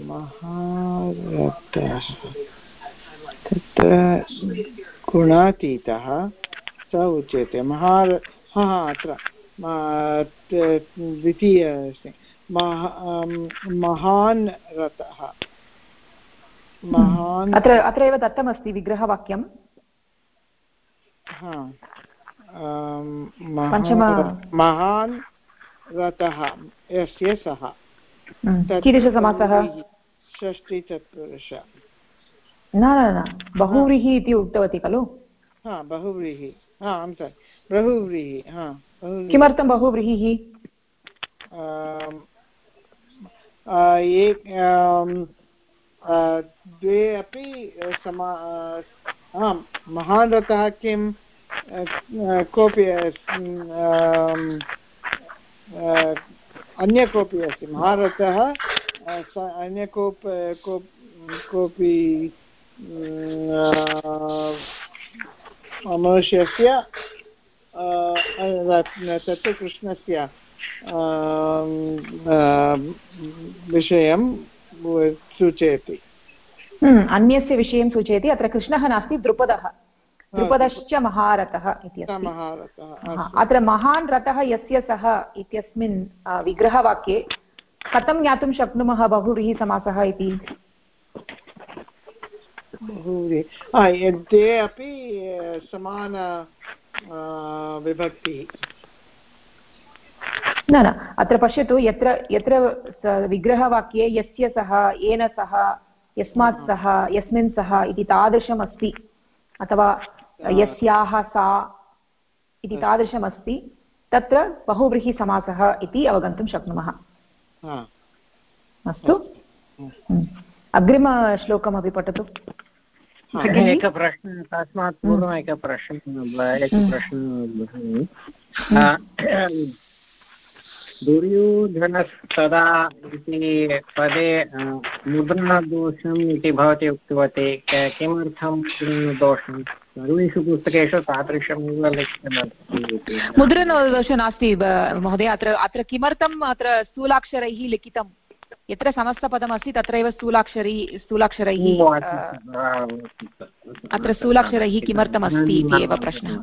महारथः। तत्र गुणातीतः स उच्यते। महार हा अत्र। द्वितीय अस्ति। महान् रथः। महान् अत्र अत्र एव दत्तमस्ति विग्रहवाक्यं महान् रथः यस्य सः। कीदृशसमासः? षष्टिचत्पुरुष न न न बहुव्रीहि इति उक्तवती खलु? हा बहुव्रीहि। हा आं सारि बहुव्रीहि हा किमर्थं बहुव्रीहिः? द्वे अपि समा आम् महान् रथः किं कोऽपि अन्य कोऽपि अस्ति महारथः अन्य कोप कोऽपि मनुष्यस्य तत् कृष्णस्य विषयं सूचयति। हम्म, अन्यस्य विषयं सूचयति अत्र कृष्णः नास्ति द्रुपदः। द्रुपदश्च महारथः इति अत्र महान् रथः यस्य सः इत्यस्मिन् विग्रहवाक्ये कथं ज्ञातुं शक्नुमः बहुव्रीहि समासः इति? ते अपि समान विभक्तिः। न न अत्र पश्यतु यत्र यत्र विग्रहवाक्ये यस्य सः येन सह यस्मात् सः यस्मिन् सः इति तादृशम् अस्ति अथवा यस्याः सा इति तादृशमस्ति। तत्र बहुव्रीहिसमासः इति अवगन्तुं शक्नुमः। अस्तु। हम्म। अग्रिमश्लोकमपि पठतु। एकः प्रश्नः तस्मात् पूर्वम् एकः प्रश्नः एकः प्रश्नः दुर्योधनस्तदा इति पदे मुद्रणदोषम् इति भवती उक्तवती। किमर्थं दोषं सर्वेषु पुस्तकेषु तादृशमेव लिखितमस्ति। मुद्रणदोषः नास्ति महोदय अत्र अत्र किमर्थम् अत्र स्थूलाक्षरैः लिखितं यत्र समस्तपदमस्ति तत्रैव स्थूलाक्षरी स्थूलाक्षरैः अत्र स्थूलाक्षरैः किमर्थमस्ति इति एव प्रश्नः।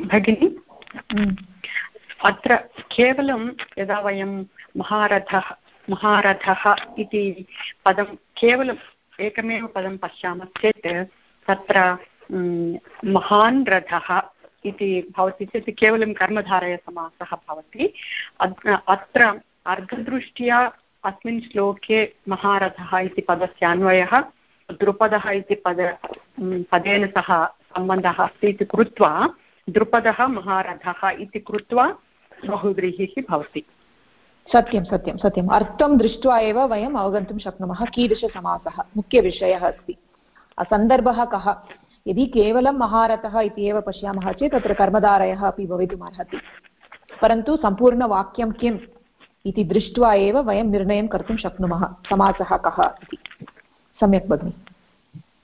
भगिनि? अत्र केवलं यदा वयं महारथः महारथः इति पदं केवलम् एकमेव पदं पश्यामश्चेत् तत्र महान् रथः इति भवति चेत् केवलं कर्मधारयसमासः भवति। अत्र अर्धदृष्ट्या अस्मिन् श्लोके महारथः इति पदस्य अन्वयः, द्रुपदः इति पद पदेन सह सम्बन्धः अस्ति इति कृत्वा द्रुपदः महारथः इति कृत्वा बहुव्रीहिः भवति। सत्यं सत्यं सत्यम् अर्थं दृष्ट्वा एव वयम् अवगन्तुं शक्नुमः। कीदृशसमासः? मुख्यविषयः अस्ति। सन्दर्भः कः? यदि केवलं महारथः इति एव पश्यामः चेत् तत्र कर्मधारयः अपि भवितुम् अर्हति। परन्तु सम्पूर्णवाक्यं किम् इति दृष्ट्वा एव वयं निर्णयं कर्तुं शक्नुमः। समासः कः इति। सम्यक्, भगिनि।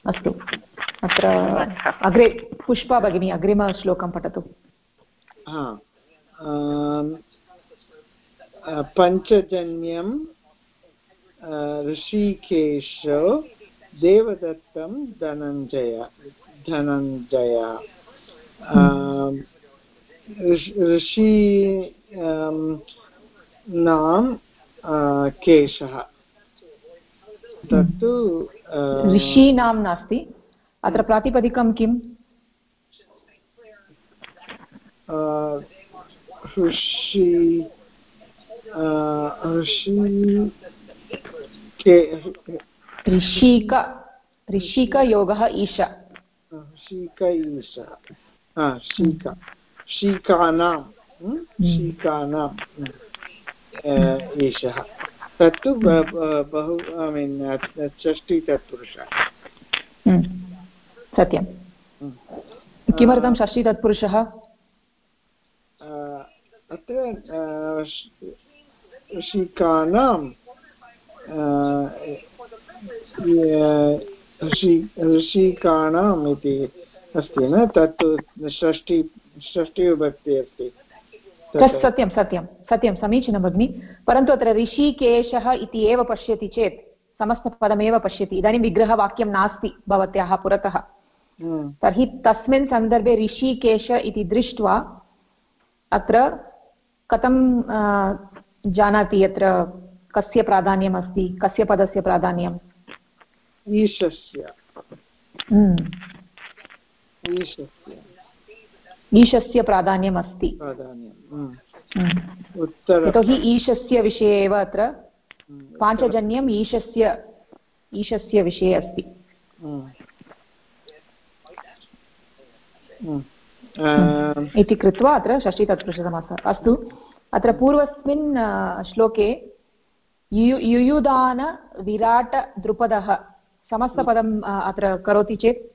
अस्तु। अत्र अग्रे पुष्पा भगिनी अग्रिमश्लोकं पठतु। पञ्चजन्यं ऋषिकेशो देवदत्तं धनञ्जय धनञ्जय। ऋषि नाम केशः। तत्तु ऋषीणां नास्ति। अत्र प्रातिपदिकं किम् ऋषि ऋषि ऋषिक ऋषिकयोगः ईश। शीक शीकानां शीकानां एषः तत्तु बहु ऐ मीन् षष्टि तत्पुरुषः हम्म, सत्यं हम्म। किमर्थं षष्टि तत्पुरुषः? अत्र ऋषिकानां ऋषिकाणाम् इति अस्ति न? तत्तु षष्टि षष्टिविभक्ति अस्ति। तत् सत्यं सत्यं सत्यं समीचीनं भगिनि। परन्तु अत्र ऋषिकेशः इति एव पश्यति चेत् समस्तपदमेव पश्यति। इदानीं विग्रहवाक्यं नास्ति भवत्याः पुरतः। तर्हि तस्मिन् सन्दर्भे ऋषिकेश इति दृष्ट्वा अत्र कथं जानाति यत्र कस्य प्राधान्यम् अस्ति कस्य पदस्य प्राधान्यम्? ईशस्य। हम्म। ईशस्य। ईशस्य प्राधान्यम् अस्ति यतोहि ईशस्य विषये एव अत्र पाञ्चजन्यम् ईशस्य ईशस्य विषये अस्ति। इति कृत्वा अत्र षष्टितत्पुरुषसमासः अस्तु। अत्र पूर्वस्मिन् श्लोके यु युयुदानविराटद्रुपदः समस्तपदम् अत्र करोति चेत्।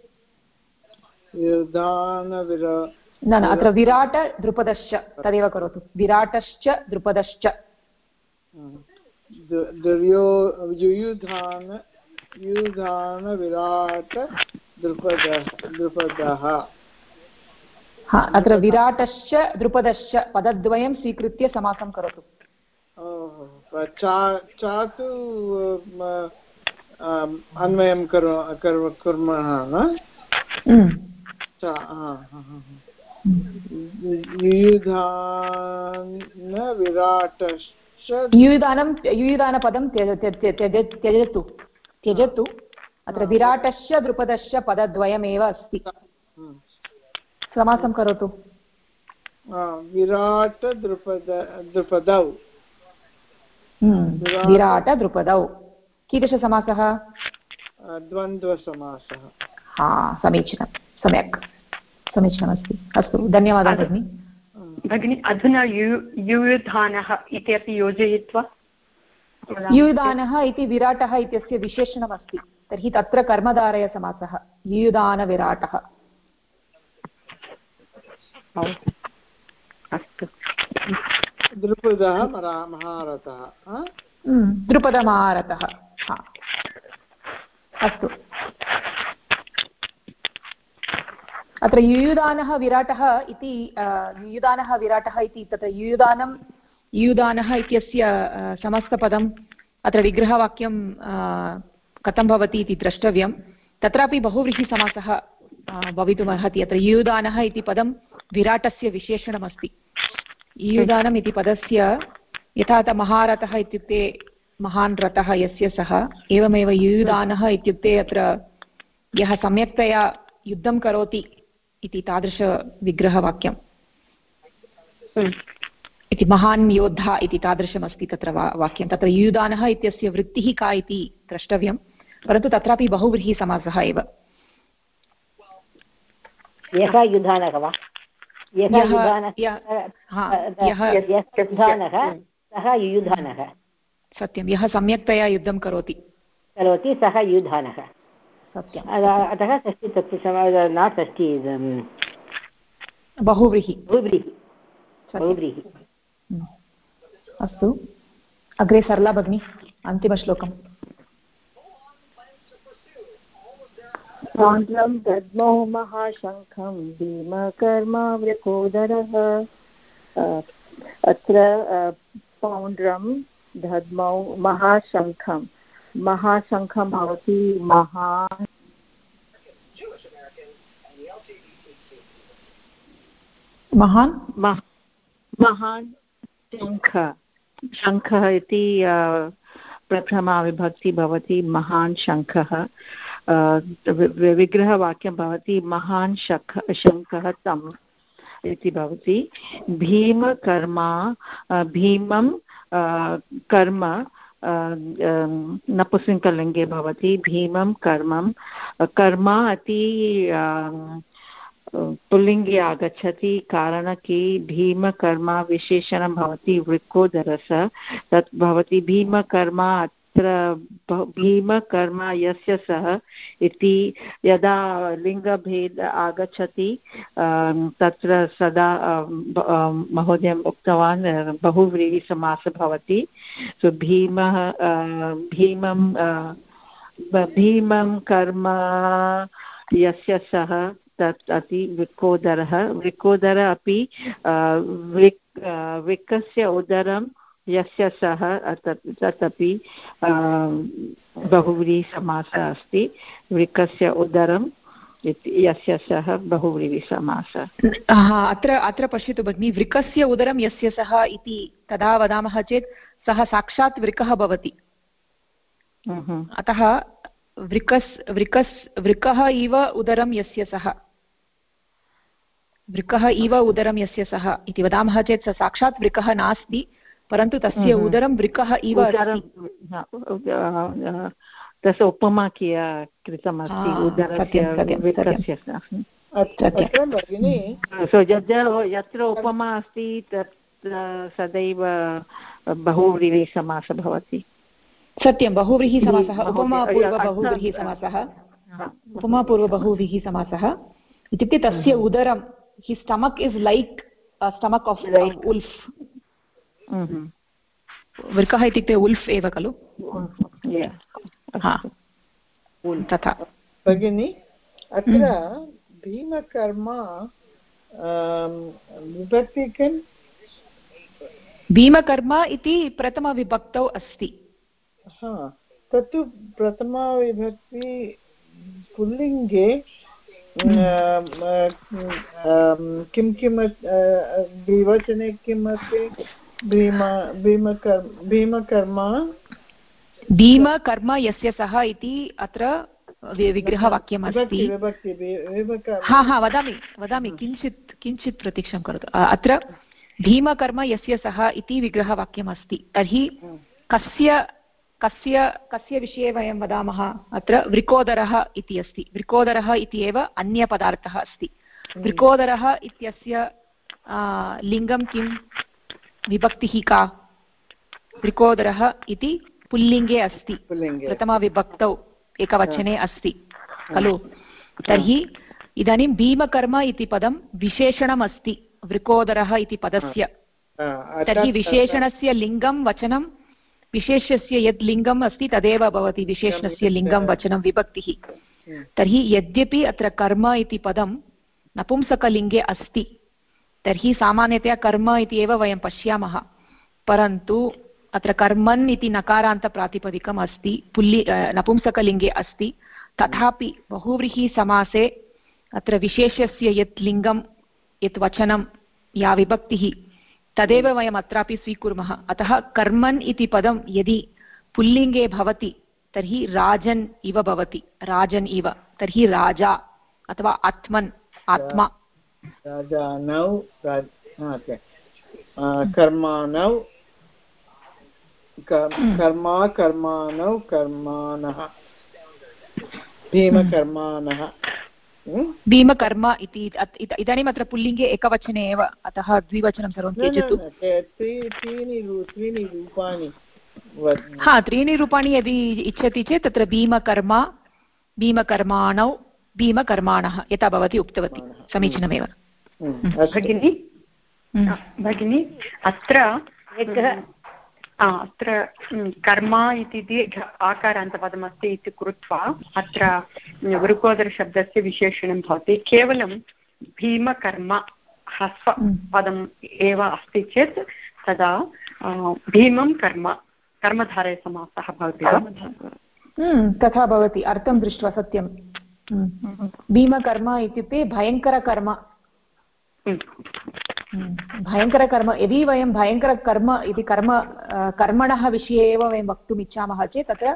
न न अत्र विराट द्रुपदश्च तदेव करोतु। विराटश्च द्रुपदश्च। युयुधान युयुधानविराट द्रुपदः। हा अत्र विराटश्च द्रुपदश्च पदद्वयं स्वीकृत्य समासं करोतु। चातु अन्वयं कुर्मः न? युयुधानं युयुधानपदं त्यजतु। त्यजतु। अत्र विराटश्च द्रुपदश्च पदद्वयमेव अस्ति। समासं करोतु। विराट द्रुपद द्रुपदौ। विराट द्रुपदौ। कीदृशसमासः द्वन्द्वसमासः। हा समीचीनं। सम्यक्। समीचीनमस्ति। अस्तु धन्यवादः भगिनि। भगिनि अधुना यु युयुधानः इति अपि योजयित्वा युयुधानः इति विराटः इत्यस्य विशेषणमस्ति। तर्हि तत्र कर्मधारयसमासः युयुधानविराटः। अस्तु। द्रुपदः महारथः द्रुपदमहारथः अस्तु। अत्र युयुदानः विराटः इति युयुदानः विराटः इति तत्र युयुदानं युयुदानः इत्यस्य समस्तपदम् अत्र विग्रहवाक्यं कथं भवति इति द्रष्टव्यं तत्रापि बहुव्रीहिसमासः भवितुमर्हति अत्र युयुदानः इति पदं विराटस्य विशेषणमस्ति। युयुदानम् इति पदस्य यथा महारथः इत्युक्ते महान् रथः यस्य सः एवमेव युयुदानः इत्युक्ते अत्र यः सम्यक्तया युद्धं करोति इति तादृशविग्रहवाक्यम्। हम्म। इति महान् योद्धा इति तादृशमस्ति तत्र वा वाक्यं। तत्र युयुदानः इत्यस्य वृत्तिः का इति द्रष्टव्यं परन्तु तत्रापि बहुव्रीहिसमासः एव। यः युधानः वा? सः युयुधानः सत्यं यः सम्यक्तया युद्धं करोति। करोति सः सत्यम् अतः षष्टि तत्पुरुषः न षष्टि बहुव्रीहि। बहुव्रीहि। बहुव्रीहि। अस्तु। अग्रे सरला भगिनी अन्तिमश्लोकम्। सान्द्रं दद्मौ महाशङ्खं भीमकर्म वृकोदरः अत्र पौण्ड्रं दद्मौ महाशङ्खं। महाशङ्खं भवति महा महान्? महान् शङ्ख। शङ्खः इति प्रथमा विभक्ति भवति महान् शङ्खः। विग्रहवाक्यं भवति, महान् शख, शङ्खः तम् इति भवति। भीमकर्मा भीमं कर्म नपुंसकलिङ्गे भवति, भीमं, कर्मं कर्मा इति पुल्लिङ्गे आगच्छति, कारण कि भीमकर्मा विशेषणं भवति, वृक्कोदरस, तत् भवति, भीमकर्मा अत्र भीमकर्म यस्य सः इति यदा लिङ्गभेद आगच्छति तत्र सदा महोदयम् उक्तवान् बहुव्रीहिसमासः भवति। सो भीमः भीमं भीमं कर्म यस्य सः तत् अति वृक्कोदरः वृक्कोदर अपि वृक् वृक्कस्य उदरं यस्य सः तदपि बहुव्रीहिसमासः अस्ति वृकस्य उदरं यस्य सः बहुव्रीहिसमासः अत्र अत्र पश्यतु भगिनि वृकस्य उदरं यस्य सः इति तदा वदामः चेत् सः साक्षात् वृकः भवति। अतः वृकस् वृकस् वृकः इव उदरं यस्य सः। वृकः इव उदरं यस्य सः इति वदामः चेत् सः साक्षात् वृकः नास्ति। परन्तु तस्य हम्म। उदरं वृकः इव तस्य उपमा किया कृतमस्ति उदरस्य यत्र उपमा अस्ति तत् सदैव बहुव्रीहिसमासः भवति। सत्यं बहुव्रीहिसमासः उपमापूर्वबहुव्रीहिसमासः उपमापूर्वबहुव्रीहिसमासः इत्युक्ते तस्य हम्म। उदरं हि stomach is like stomach of wolf hmm. वृकः इत्युक्ते उल्फ् एव खलु तथा भगिनि अत्र हम्म। भीमकर्म विभक्ति किं भीमकर्म इति प्रथमविभक्तौ अस्ति। तत्तु प्रथमाविभक्ति पुल्लिङ्गे हम्म। किं किं द्विवचने किम् अस्ति भीमकर्म भीमकर्म यस्य सः इति अत्र विग्रहवाक्यम् अस्ति हा हा वदामि वदामि किञ्चित् किञ्चित् प्रतीक्षां करोतु। अत्र भीमकर्म यस्य सः इति विग्रहवाक्यम् अस्ति तर्हि कस्य कस्य कस्य विषये वयं वदामः? अत्र वृकोदरः इति अस्ति। वृकोदरः इति एव अन्यपदार्थः अस्ति। वृकोदरः इत्यस्य लिङ्गं किं विभक्तिः का त्रिकोदरः इति पुल्लिङ्गे अस्ति। प्रथमविभक्तौ एकवचने अस्ति खलु? तर्हि इदानीं भीमकर्म इति पदं विशेषणम् अस्ति वृकोदरः इति पदस्य। तर्हि विशेषणस्य लिङ्गं वचनं विशेषस्य यद् लिङ्गम् अस्ति तदेव भवति विशेषणस्य लिङ्गं वचनं विभक्तिः। तर्हि यद्यपि अत्र कर्म इति पदं नपुंसकलिङ्गे अस्ति। तर्हि सामान्यतया कर्म इति एव वयं पश्यामः। परन्तु अत्र कर्मन् इति नकारान्तप्रातिपदिकम् अस्ति, पुल्लि नपुंसकलिङ्गे अस्ति। तथापि बहुव्रीहिसमासे अत्र विशेषस्य यत् लिङ्गं यत् वचनं, या विभक्तिः, तदेव वयम् अत्रापि स्वीकुर्मः। अतः कर्मन् इति पदं यदि पुल्लिङ्गे भवति, तर्हि राजन् इव भवति। राजन् इव, तर्हि राजा अथवा आत्मन्, आत्मा। राजानौ कर्माणौ कर्मा कर्माणौ कर्माणः भीमकर्माणः भीमकर्म इति इदानीम् अत्र पुल्लिङ्गे एकवचने एव अतः द्विवचनं सर्वं त्यजतु। त्रीणि रूपाणि हा त्रीणि रूपाणि यदि इच्छति चेत् तत्र भीमकर्म भीमकर्माणौ भीमकर्माणः यथा भवती उक्तवती समीचीनमेव। भगिनि? भगिनि? अत्र एकः अत्र कर्म इति दीर्घ आकारान्तपदमस्ति इति कृत्वा अत्र वृकोदरशब्दस्य विशेषणं भवति। केवलं भीमकर्म ह्रस्वपदम् एव अस्ति चेत् तदा भीमं कर्म कर्मधारयसमासः भवति वा? तथा भवति। अर्थं दृष्ट्वा सत्यं भीमकर्म इत्युक्ते भयङ्करकर्म भयङ्करकर्म यदि वयं भयङ्करकर्म इति कर्म कर्मणः विषये एव वयं वक्तुम् इच्छामः चेत् तत्र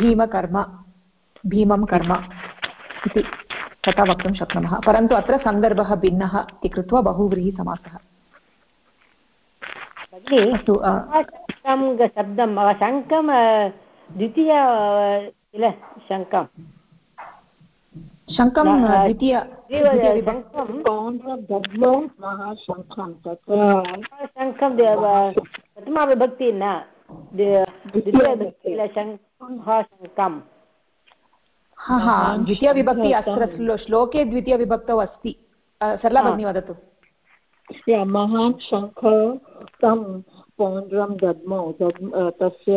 भीमकर्म भीमं कर्म इति तथा वक्तुं शक्नुमः। परन्तु अत्र सन्दर्भः भिन्नः इति कृत्वा बहुव्रीहिसमासः अस्तु शब्दं शङ्कं द्वितीय किल शङ्कं शङ्खं द्वितीय शङ्खं प्रथमाविभक्ति न द्वितीयविभक्ति हा हा द्वितीयविभक्ति अत्र श्लोके द्वितीयविभक्तौ अस्ति। सरला भगिनी वदतु। महान् शङ्ख तं पौण्ड्रं दद्मौ। तस्य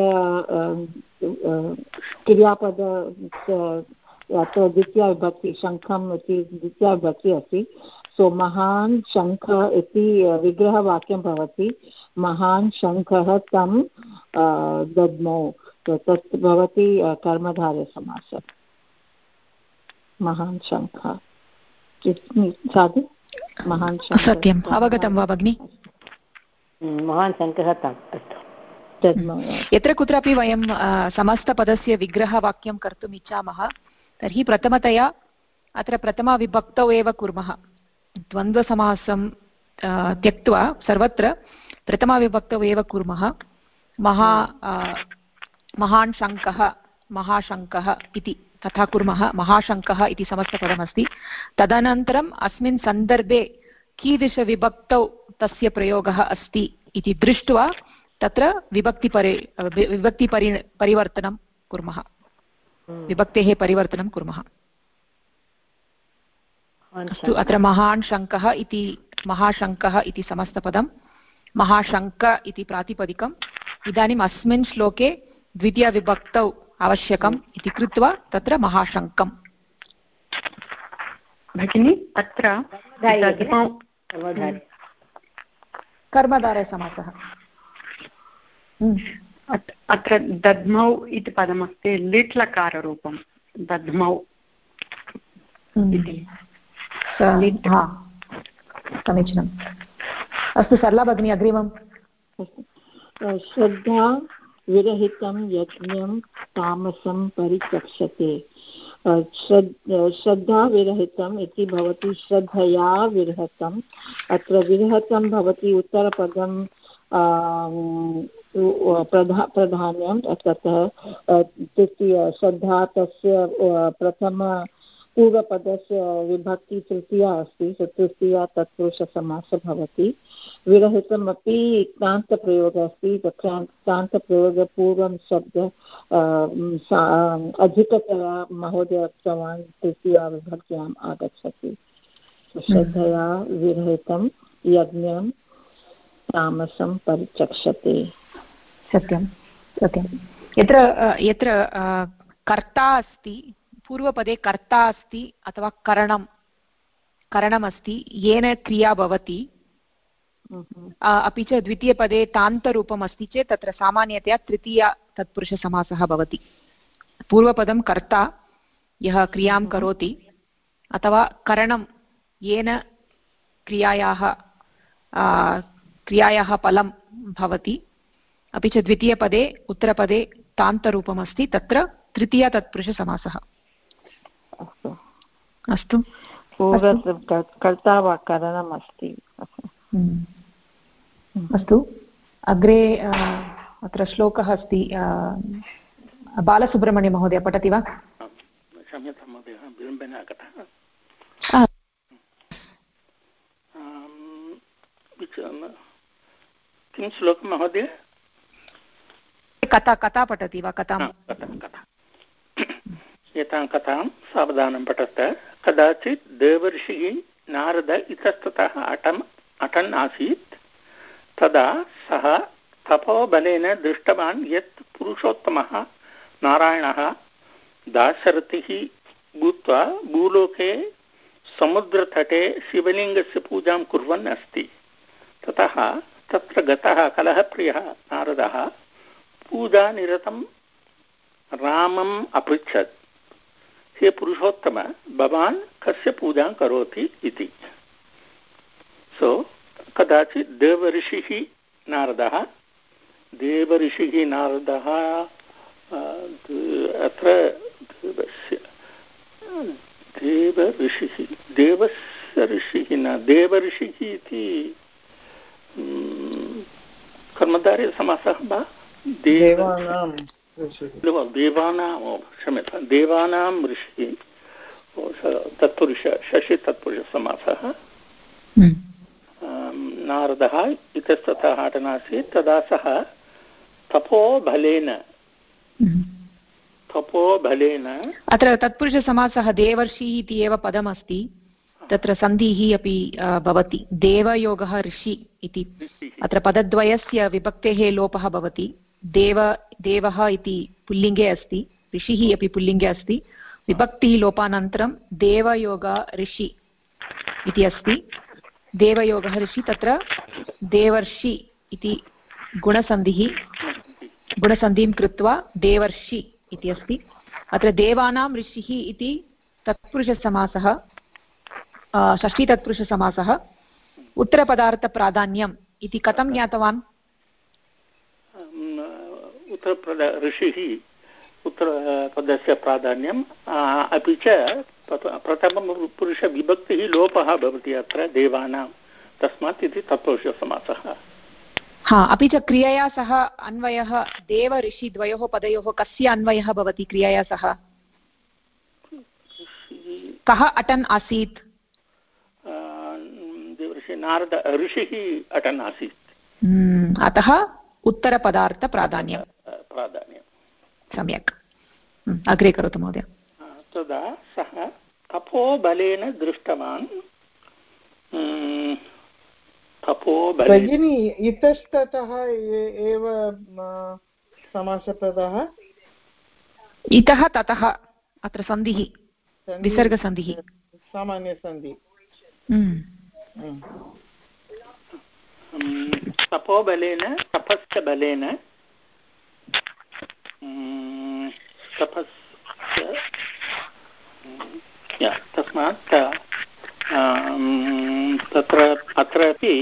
क्रियापद अत्र द्वितीयाविभक्ति शङ्खम् इति द्वितीयाविभक्ति अस्ति। सो महान् शङ्ख इति विग्रहवाक्यं भवति। महान् शङ्खः तं दद्मौ। तत् भवति कर्मधारसमासः। महान् शङ्खः। साधु? महान् सत्यम् अवगतं वा भगिनि? महान् शङ्खः तम् अस्तु। यत्र कुत्रापि वयं समस्तपदस्य विग्रहवाक्यं कर्तुम् इच्छामः तर्हि प्रथमतया अत्र प्रथमाविभक्तौ एव कुर्मः। द्वन्द्वसमासं त्यक्त्वा सर्वत्र प्रथमाविभक्तौ एव कुर्मः। महा महान् शङ्कः, महाशङ्कः इति तथा कुर्मः। महाशङ्कः इति समस्तपदमस्ति। तदनन्तरम् अस्मिन् सन्दर्भे कीदृशविभक्तौ तस्य प्रयोगः अस्ति इति दृष्ट्वा तत्र विभक्तिपरि विभक्तिपरि, परिवर्तनं कुर्मः. विभक्तेः परिवर्तनं कुर्मः। अस्तु अत्र महान् शङ्कः इति महाशङ्कः इति समस्तपदं महाशङ्क इति प्रातिपदिकम् इदानीम् अस्मिन् श्लोके द्वितीयविभक्तौ आवश्यकम् इति कृत्वा तत्र महाशङ्कम्। भगिनि? अत्र कर्मधारसमासः। अत्र दध्मौ इति पदमस्ति लिट् लकाररूपं दध्मौ इति। समीचीनम्। अस्तु सरला भगिनी अग्रिमम्। श्रद्धा विरहितं यज्ञं तामसं परिचक्षते। श्रद्धाविरहितम् इति भवति श्रद्धया विरहतम्। अत्र विरहतं भवति उत्तरपदं प्रधा प्राधान्यं ततः तृतीय श्रद्धा तस्य प्रथम पूर्वपदस्य विभक्ति तृतीया अस्ति तृतीया तत्पुरुषसमासः भवति। विरहितमपि क्रान्तप्रयोगः अस्ति क्रान्तप्रयोगपूर्वं शब्द अधिकतया महोदय उक्तवान्, तृतीया विभक्त्याम् आगच्छति। श्रद्धया विरहितं यज्ञं तामसं परिचक्षते। सत्यं सत्यं यत्र यत्र कर्ता अस्ति पूर्वपदे कर्ता अस्ति अथवा करणं करणमस्ति येन क्रिया भवति अपि च द्वितीयपदे तान्तरूपम् अस्ति चेत् तत्र सामान्यतया तृतीया तत्पुरुषसमासः भवति। पूर्वपदं कर्ता यः क्रियाँ करोति अथवा करणं येन क्रियायाः क्रियायाः फलं भवति। अपि च द्वितीयपदे उत्तरपदे तान्तरूपमस्ति तत्र तृतीया तत्पुरुषसमासः। अस्तु। कर्ता वा करणम् अस्ति हम्म। अस्तु। अग्रे अत्र श्लोकः अस्ति बालसुब्रह्मण्यमहोदय पठति वा? क्षम्यतां महोदय विलम्बेन आगतः। किं श्लोकं महोदय? कथा कथा पठति वा कथां? एतां कथां सावधानं पठत। कदाचित् देवर्षिः नारद इतस्ततः अटम्, अटन् आसीत्। तदा सः तपोबलेन दृष्टवान् यत् पुरुषोत्तमः नारायणः दाशरथिः भूत्वा भूलोके समुद्रतटे शिवलिङ्गस्य पूजां कुर्वन् अस्ति। ततः तत्र गतः कलहप्रियः नारदः पूजानिरतं रामम् अपृच्छत्। हे पुरुषोत्तम, भवान् कस्य पूजां करोति इति। सो कदाचित् देवऋषिः नारदः देवऋषिः नारदः अत्र देवऋषिः, देवस्य ऋषिः न, देवऋषिः इति कर्मधारयसमासः वा? देवानां देवानां क्षम्यतां देवानां ऋषिः। तत्पुरुष शशि नारदः इतस्ततः अटनासीत् तदा सः तपोबलेन तपोबलेन अत्र तत्पुरुषसमासः देवर्षिः इति एव पदमस्ति। तत्र सन्धिः अपि भवति। देवयोगः ऋषि इति। अत्र पदद्वयस्य विभक्तेः लोपः भवति। देव, देवः इति पुल्लिङ्गे अस्ति, ऋषिः अपि पुल्लिङ्गे अस्ति, विभक्तिः लोपानन्तरं देवयोग ऋषि इति अस्ति। देवयोगः ऋषि तत्र देवर्षि इति गुणसन्धिः, गुणसन्धिं कृत्वा देवर्षि इति अस्ति। अत्र देवानां ऋषिः इति तत्पुरुषसमासः षष्ठीतत्पुरुषसमासः, उत्तरपदार्थप्राधान्यम् इति कथं ज्ञातवान्? उत्तरप्रद ऋषिः उत्तरपदस्य प्राधान्यम् अपि च प्रथमपुरुषविभक्तिः लोपः भवति अत्र देवानां। तस्मात् इति तत्पुरुषसमासः हा अपि च क्रियया सह अन्वयः देव ऋषि द्वयोः पदयोः कस्य अन्वयः भवति क्रियया सह? कः अटन् आसीत्? नारद ऋषिः अटन् आसीत्। हम्म, अतः उत्तरपदार्थप्राधान्यं प्राधान्यं सम्यक्। हम्म, अग्रे करोतु महोदय। तदा सः तपोबलेन दृष्टवान्। हम्म, भगिनी इतस्ततः एव समासपदः इतः ततः अत्र सन्धिः विसर्गसन्धिः। सामान्यसन्धि। तपोबलेन तपस्य बलेन तपस्य तस्मात् तत्र अत्रापि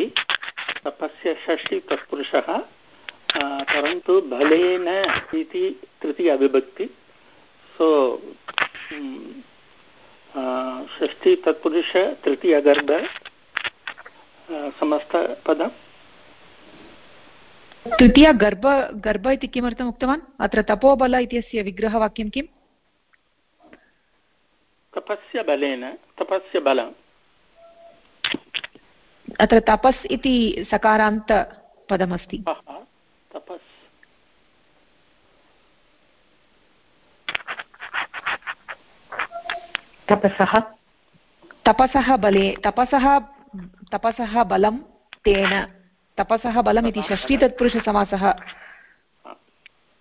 तपस्य षष्टि तत्पुरुषः परन्तु बलेन इति तृतीयविभक्ति सो षष्टि तत्पुरुष तृतीयगर्भ समस्तपदम् तृतीया गर्भ गर्भ इति किमर्थम् उक्तवान्? अत्र तपोबल इत्यस्य विग्रहवाक्यं किम्? तपस्य बलेन तपस्य बलम् अत्र तपस् इति सकारान्तपदमस्ति। तपस्। तपसः? तपसः बले तपसः तपसः बलं तेन तपसः बलम् इति षष्टितत्पुरुषसमासः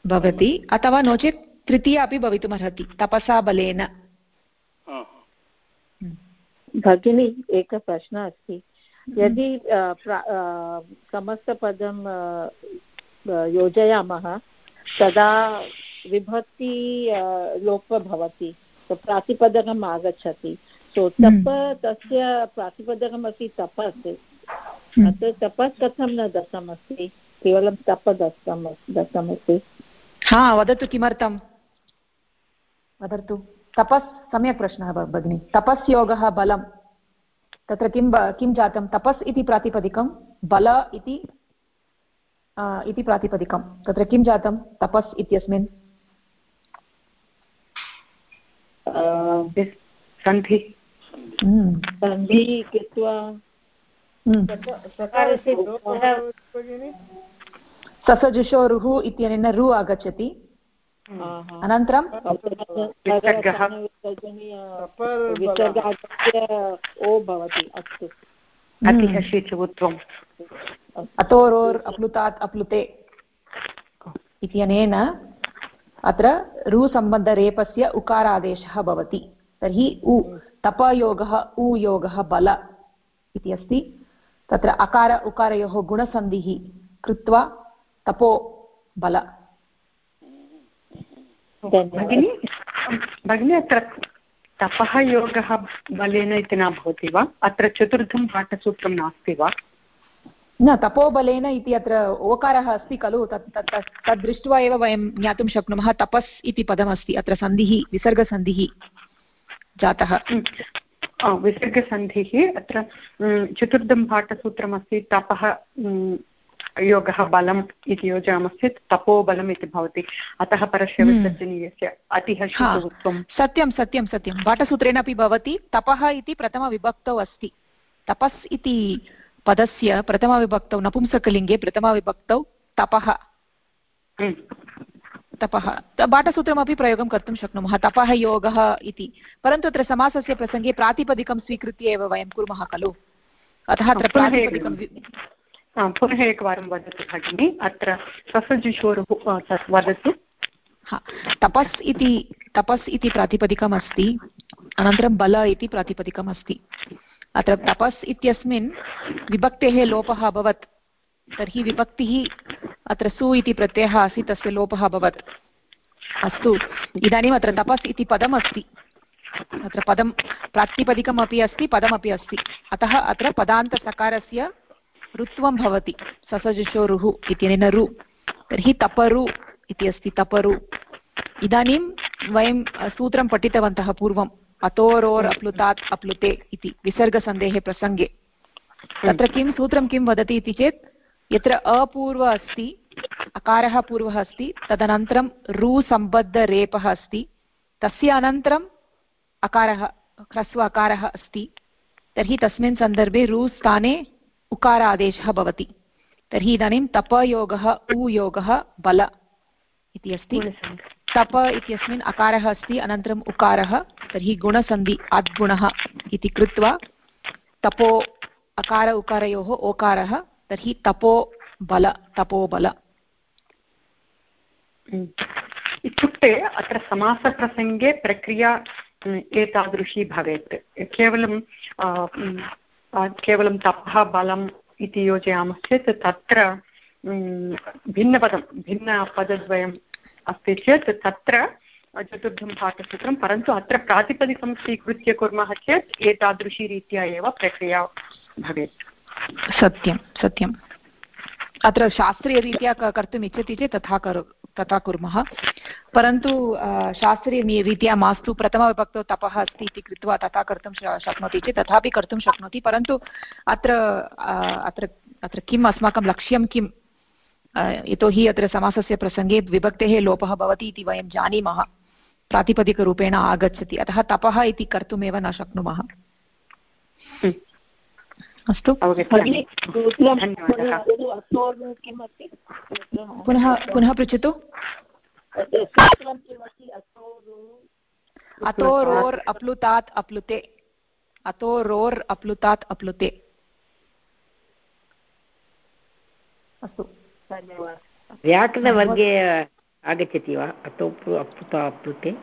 भवति। अथवा नो चेत् तृतीया अपि भवितुमर्हति तपसा बलेन। भगिनी एकः प्रश्नः अस्ति। यदि समस्तपदं योजयामः तदा विभक्ति लोपः भवति प्रातिपदकम् आगच्छति। सो तप तस्य प्रातिपदकम् अस्ति। तपस् अत्र तपस् कथं न दत्तमस्ति? केवलं तप दत्तं दत्तमस्ति। हा वदतु किमर्थं वदतु। तपस् सम्यक् प्रश्नः भगिनि। तपस्योगः बलं तत्र किं किं जातं? तपस् इति प्रातिपदिकं बल इति इति प्रातिपदिकं। तत्र किं जातं? तपस् इत्यस्मिन्। सन्धि। सन्धिः कृत्वा ससजुषोरुः इत्यनेन रु आगच्छति अनन्तरं ओ भवति अस्तु अतोरोर् अप्लुतात् अप्लुते इत्यनेन अत्र रुसम्बन्धरेपस्य उकारादेशः भवति तर्हि उ तपयोगः उयोगः बल इति अस्ति तत्र अकार उकारयोः गुणसन्धिः कृत्वा तपो बल। भगिनि भगिनि अत्र तपः योगः बलेन इति न भवति वा? अत्र चतुर्थं पाठसूत्रं नास्ति वा? न तपोबलेन इति अत्र ओकारः अस्ति खलु। तत् तत् तद् एव वयं ज्ञातुं शक्नुमः। तपस् इति पदमस्ति। अत्र सन्धिः विसर्गसन्धिः जातः। विसर्गसन्धिः अत्र चतुर्थं पाठसूत्रमस्ति तपः योगः बलम् इति योजयामश्चेत् तपोबलम् इति भवति। अतः परस्य हम्म। विसर्जनीयस्य अतिः सत्यं सत्यं सत्यं। पाठसूत्रेण अपि भवति तपः इति प्रथमविभक्तौ अस्ति। तपस् इति पदस्य प्रथमविभक्तौ नपुंसकलिङ्गे प्रथमविभक्तौ तपः। तपः। बाटसूत्रमपि प्रयोगं कर्तुं शक्नुमः। तपः योगः इति। परन्तु अत्र समासस्य प्रसङ्गे प्रातिपदिकं स्वीकृत्य एव वयं कुर्मः खलु। अतः अत्र प्रातिपदिकं पुनः एकवारं वदतु भगिनि। अत्र ससजुषोरुः तत् वदतु। तपस् इति तपस् इति प्रातिपदिकम् अस्ति अनन्तरं बल इति प्रातिपदिकम् अस्ति अत्र तपस् इत्यस्मिन् विभक्तेः लोपः अभवत्। तर्हि विभक्तिः अत्र सु इति प्रत्ययः आसीत्, तस्य लोपः अभवत्। अस्तु, इदानीम् अत्र तपस् इति पदमस्ति। अत्र पदं प्रातिपदिकम् अस्ति, पदमपि अस्ति। अतः अत्र पदान्तसकारस्य ऋत्वं भवति। ससजुषोरुः इत्यनेन रु तर्हि तपरु इति अस्ति, तपरु। इदानीं वयं सूत्रं पठितवन्तः पूर्वम् अतोरोर् अप्लुतात् अप्लुते इति विसर्गसन्धेः प्रसङ्गे। तत्र किं, सूत्रं किं वदति इति चेत् यत्र अपूर्व अस्ति अकारः पूर्वः अस्ति तदनन्तरं रुसम्बद्धरेपः अस्ति तस्य अनन्तरम् अकारः ह्रस्व अकारः अस्ति। तर्हि तस्मिन् सन्दर्भे रुस्थाने उकारादेशः भवति। तर्हि इदानीं तपयोगः उयोगः बल इति अस्ति। तप इत्यस्मिन् अकारः अस्ति अनन्तरम् उकारः तर्हि गुणसन्धि अद्गुणः इति कृत्वा तपो अकार उकारयोः ओकारः तर्हि तपो बल तपोबल इत्युक्ते अत्र समासप्रसङ्गे प्रक्रिया एतादृशी भवेत्। केवलं केवलं तपः, बलम् इति योजयामश्चेत् तत्र भिन्नपदं, भिन्नपदद्वयम् अस्ति चेत् तत्र चतुर्थं पाठसूत्रं, परन्तु अत्र प्रातिपदिकं स्वीकृत्य कुर्मः चेत् एतादृशी रीत्या एव प्रक्रिया भवेत्। सत्यं सत्यम् अत्र शास्त्रीयरीत्या कर्तुम् इच्छति चेत् तथा करो तथा कुर्मः। परन्तु शास्त्रीयरीत्या मास्तु प्रथमविभक्तौ तपः अस्ति इति कृत्वा तथा कर्तुं शक्नोति चेत् तथापि कर्तुं शक्नोति। परन्तु अत्र अत्र अत्र किम् अस्माकं लक्ष्यं किं यतोहि अत्र समासस्य प्रसङ्गे विभक्तेः लोपः भवति इति वयं जानीमः। प्रातिपदिकरूपेण आगच्छति। अतः तपः इति कर्तुमेव न शक्नुमः। अस्तु। पुनः पुनः पृच्छतु। अतोरोर् अप्लुतात् अप्लुते। अतोरोर् अप्लुतात् अप्लुते। अस्तु। व्याकरणवर्गे आगच्छति वा? अतोप्लु अप्लुता अप्लुते।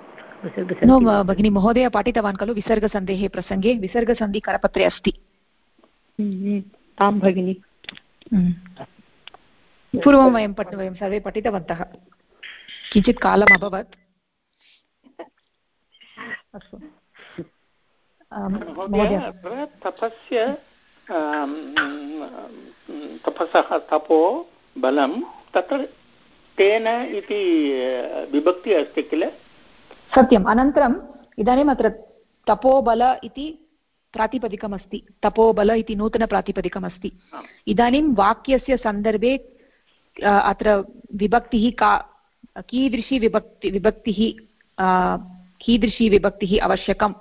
नो भगिनी महोदय पाठितवान् खलु विसर्गसन्धेः प्रसङ्गे। विसर्गसन्धि करपत्रे अस्ति। आं भगिनि हम्म। पूर्वं वयं पठ वयं सर्वे पठितवन्तः किञ्चित् कालम् अभवत् अस्तु तपस्य तपसः तपो बलं तत्र तेन इति विभक्तिः अस्ति किल सत्यम् अनन्तरम् इदानीम् अत्र तपोबल इति प्रातिपदिकमस्ति। तपोबल इति नूतनप्रातिपदिकमस्ति इदानीं वाक्यस्य सन्दर्भे अत्र विभक्तिः का, कीदृशी विभक्ति, विभक्तिः कीदृशी विभक्तिः आवश्यकम्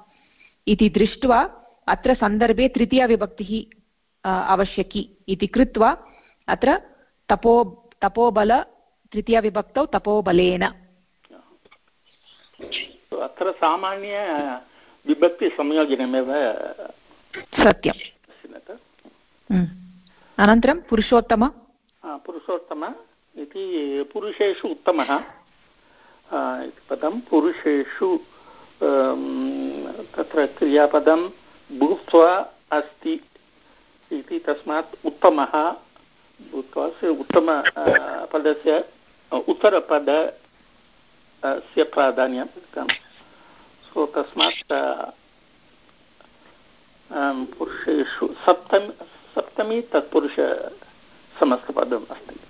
इति दृष्ट्वा अत्र सन्दर्भे तृतीयविभक्तिः आवश्यकी इति कृत्वा अत्र तपो, तपोबल तृतीयविभक्तौ तपोबलेन। अत्र सामान्य विभक्तिसंयोजनमेव सत्यम्। हम्म। अनन्तरं पुरुषोत्तम। पुरुषोत्तम इति पुरुषेषु उत्तमः। इति पदं पुरुषेषु तत्र क्रियापदं भूत्वा अस्ति इति तस्मात् उत्तमः। भूत्वा उत्तम पदस्य उत्तरपद स्य प्राधान्यं सो तस्मात् पुरुषेषु सप्तमी सप्तमी तत्पुरुष समस्तपदम् अस्ति।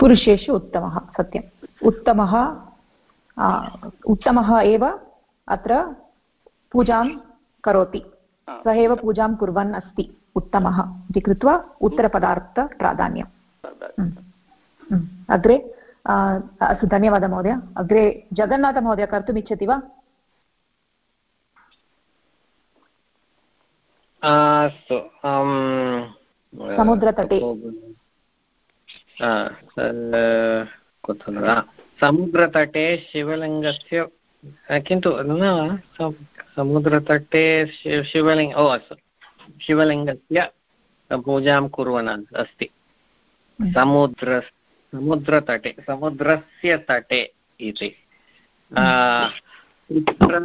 पुरुषेषु उत्तमः सत्यम्। उत्तमः उत्तमः एव अत्र पूजां करोति। सः एव पूजां कुर्वन् अस्ति उत्तमः इति कृत्वा उत्तरपदार्थप्राधान्यम् हम्म। हम्म। अग्रे? अस्तु धन्यवादः महोदय अग्रे जगन्नाथमहोदय कर्तुम् इच्छति वा अस्तु समुद्रतटे कुत्र समुद्रतटे शिवलिङ्गस्य किन्तु न समुद्रतटे शिवलिङ्ग ओ अस्तु शिवलिङ्गस्य पूजां कुर्वन् अस्ति। समुद्र समुद्रतटे समुद्रस्य तटे इति। कुत्र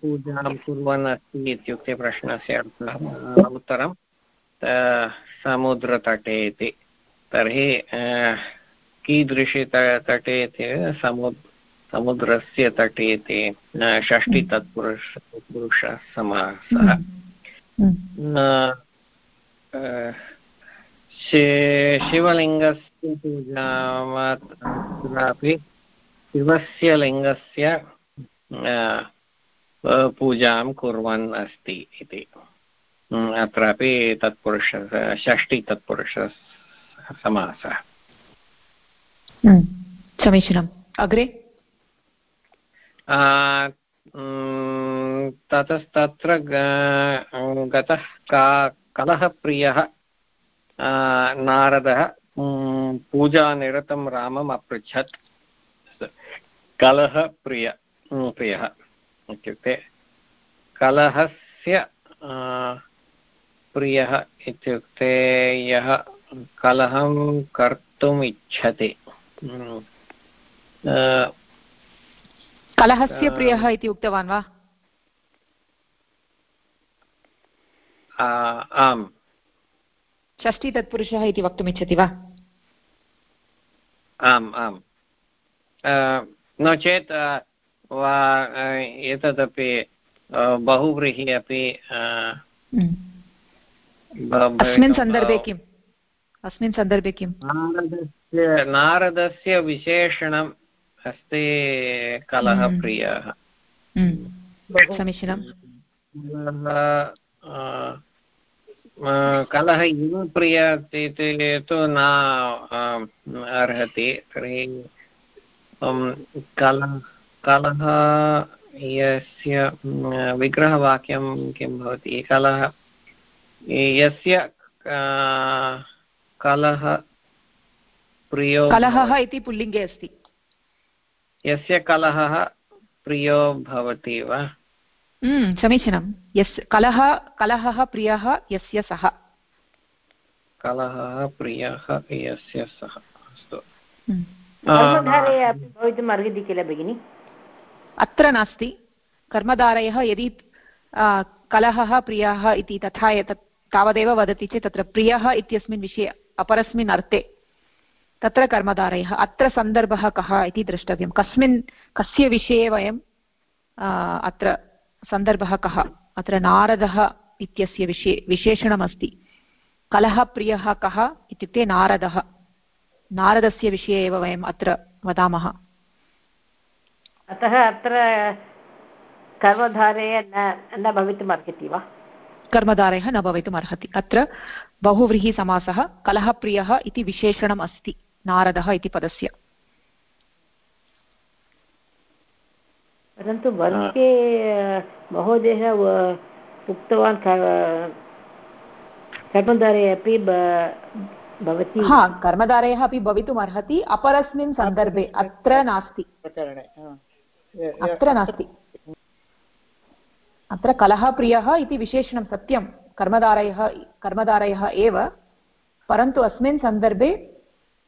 पूजां कुर्वन् अस्ति इत्युक्ते प्रश्नस्य उत्तरं समुद्रतटे इति। तर्हि कीदृशी तटे इति? समुद् समुद्रस्य तटे इति षष्टितत्पुरुष पुरुषसमासः शिवलिङ्गस्य पूजामत्रापि शिवस्य लिङ्गस्य पूजां कुर्वन् अस्ति इति। अत्रापि तत्पुरुष षष्टितत्पुरुषसमासः हम्म, समीचीनम्। अग्रे? ततस्तत्र गतः का कलहप्रियः नारदः पूजानिरतं रामम् अपृच्छत्। कलहप्रिय प्रियः इत्युक्ते कलहस्य प्रियः इत्युक्ते यः कलहं कर्तुम् इच्छति कलहस्य प्रियः इति उक्तवान् वा? आम्। षष्टितत्पुरुषः इति वक्तुमिच्छति वा? आम् आम्। नो चेत् वा एतदपि बहुव्रीहि अपि अस्मिन् सन्दर्भे किम्? अस्मिन् सन्दर्भे किं नारदस्य नारदस्य विशेषणम् अस्ति कलहप्रियः समीचीनं कलह इव प्रिय तु न अर्हति तर्हि कल कलह यस्य विग्रहवाक्यं किं भवति? कलह यस्य कलह प्रियो कलहः इति पुल्लिङ्गे अस्ति। यस्य कलहः प्रियो भवति वा? समीचीनं. यस् कलह कलहः प्रियः यस्य सः? कलहः प्रियः यस्य सः? अस्तु. हम्म। भवितुम् अर्हति किल भगिनि? अत्र नास्ति. कर्मधारयः यदि कलहः प्रियः इति तथा एतत् तावदेव वदति चेत् तत्र प्रियः इत्यस्मिन् विषये अपरस्मिन् अर्थे तत्र कर्मधारयः. अत्र सन्दर्भः कः इति द्रष्टव्यं. कस्मिन् कस्य विषये वयं अत्र सन्दर्भः कः? अत्र नारदः इत्यस्य विषये विशेषणमस्ति। कलहप्रियः कः इत्युक्ते नारदः। नारदस्य विषये एव वयम् अत्र वदामः। अतः अत्र कर्मधारय न न भवितुम् अर्हति वा? कर्मधारयः न भवितुम् अर्हति अत्र बहुव्रीहिसमासः कलहप्रियः इति विशेषणम् अस्ति नारदः इति पदस्य। परन्तु वर्गे महोदयः उक्तवान् कर्मधारे अपि भवति। हा कर्मधारयः अपि भवितुम् अर्हति। अपरस्मिन् सन्दर्भे अत्र नास्ति। अत्र नास्ति। अत्र कलहप्रियः इति विशेषणं सत्यं। कर्मधारयः कर्मधारयः एव। परन्तु अस्मिन् सन्दर्भे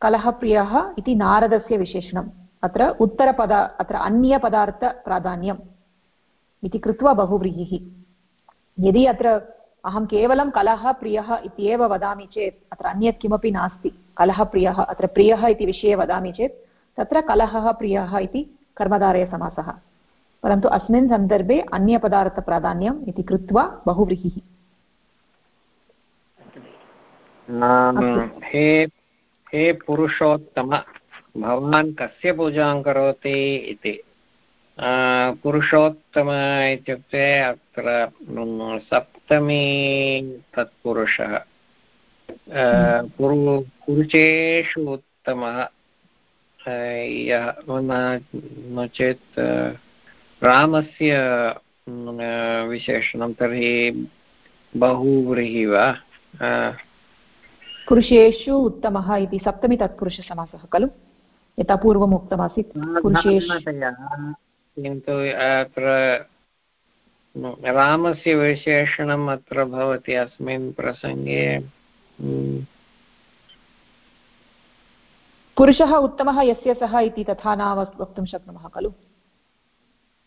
कलहप्रियः इति नारदस्य विशेषणम्। अत्र उत्तरपद अत्र अन्यपदार्थप्राधान्यम् इति कृत्वा बहुव्रीहिः। यदि अत्र अहं केवलं कलहप्रियः इत्येव वदामि चेत् अत्र अन्यत् किमपि नास्ति। कलहप्रियः अत्र प्रियः इति विषये वदामि चेत् तत्र कलहः प्रियः इति कर्मधारयसमासः। परन्तु अस्मिन् सन्दर्भे अन्यपदार्थप्राधान्यम् इति कृत्वा बहुव्रीहिः। हे हे पुरुषोत्तम भवान् कस्य पूजां करोति इति? पुरुषोत्तम इत्युक्ते अत्र सप्तमी तत्पुरुषः। पुरु पुरुषेषु उत्तमः। यः नो चेत् रामस्य विशेषणं तर्हि बहुव्रीहि वा? पुरुषेषु उत्तमः इति सप्तमी तत्पुरुषसमासः, खलु? यथा पूर्वम् उक्तमासीत् किन्तु अत्र रामस्य विशेषणम् अत्र भवति अस्मिन् प्रसङ्गे। पुरुषः उत्तमः यस्य सः इति तथा न वक्तुं शक्नुमः खलु?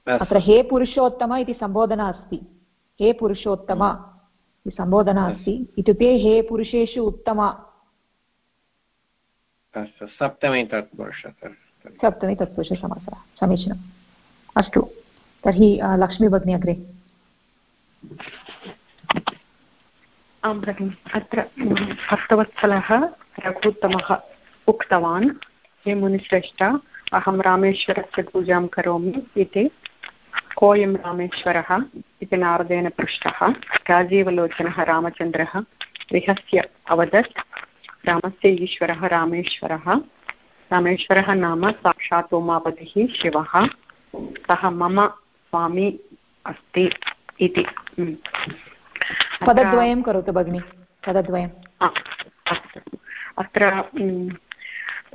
अत्र हे पुरुषोत्तम इति सम्बोधना अस्ति। हे पुरुषोत्तम इति सम्बोधना अस्ति। इत्युक्ते हे पुरुषेषु उत्तम अस्तु सप्तमी तत्पुरुष सप्तमी तत्पुरुषसमासः समीचीनम् अस्तु तर्हि लक्ष्मीभगिनी अग्रे आं भगिनि अत्र हस्तवत्सलः रघुत्तमः उक्तवान् हे मुनिश्रेष्ठ अहं रामेश्वरस्य पूजां करोमि इति कोऽयं रामेश्वरः इति नारदेन पृष्टः राजीवलोचनः रामचन्द्रः विहस्य अवदत् रामस्य ईश्वरः रामेश्वरः। रामेश्वरः नाम साक्षात् उमापतिः शिवः। सः मम स्वामी अस्ति इति। पदद्वयं करोतु भगिनि पदद्वयम् अस्तु। अत्र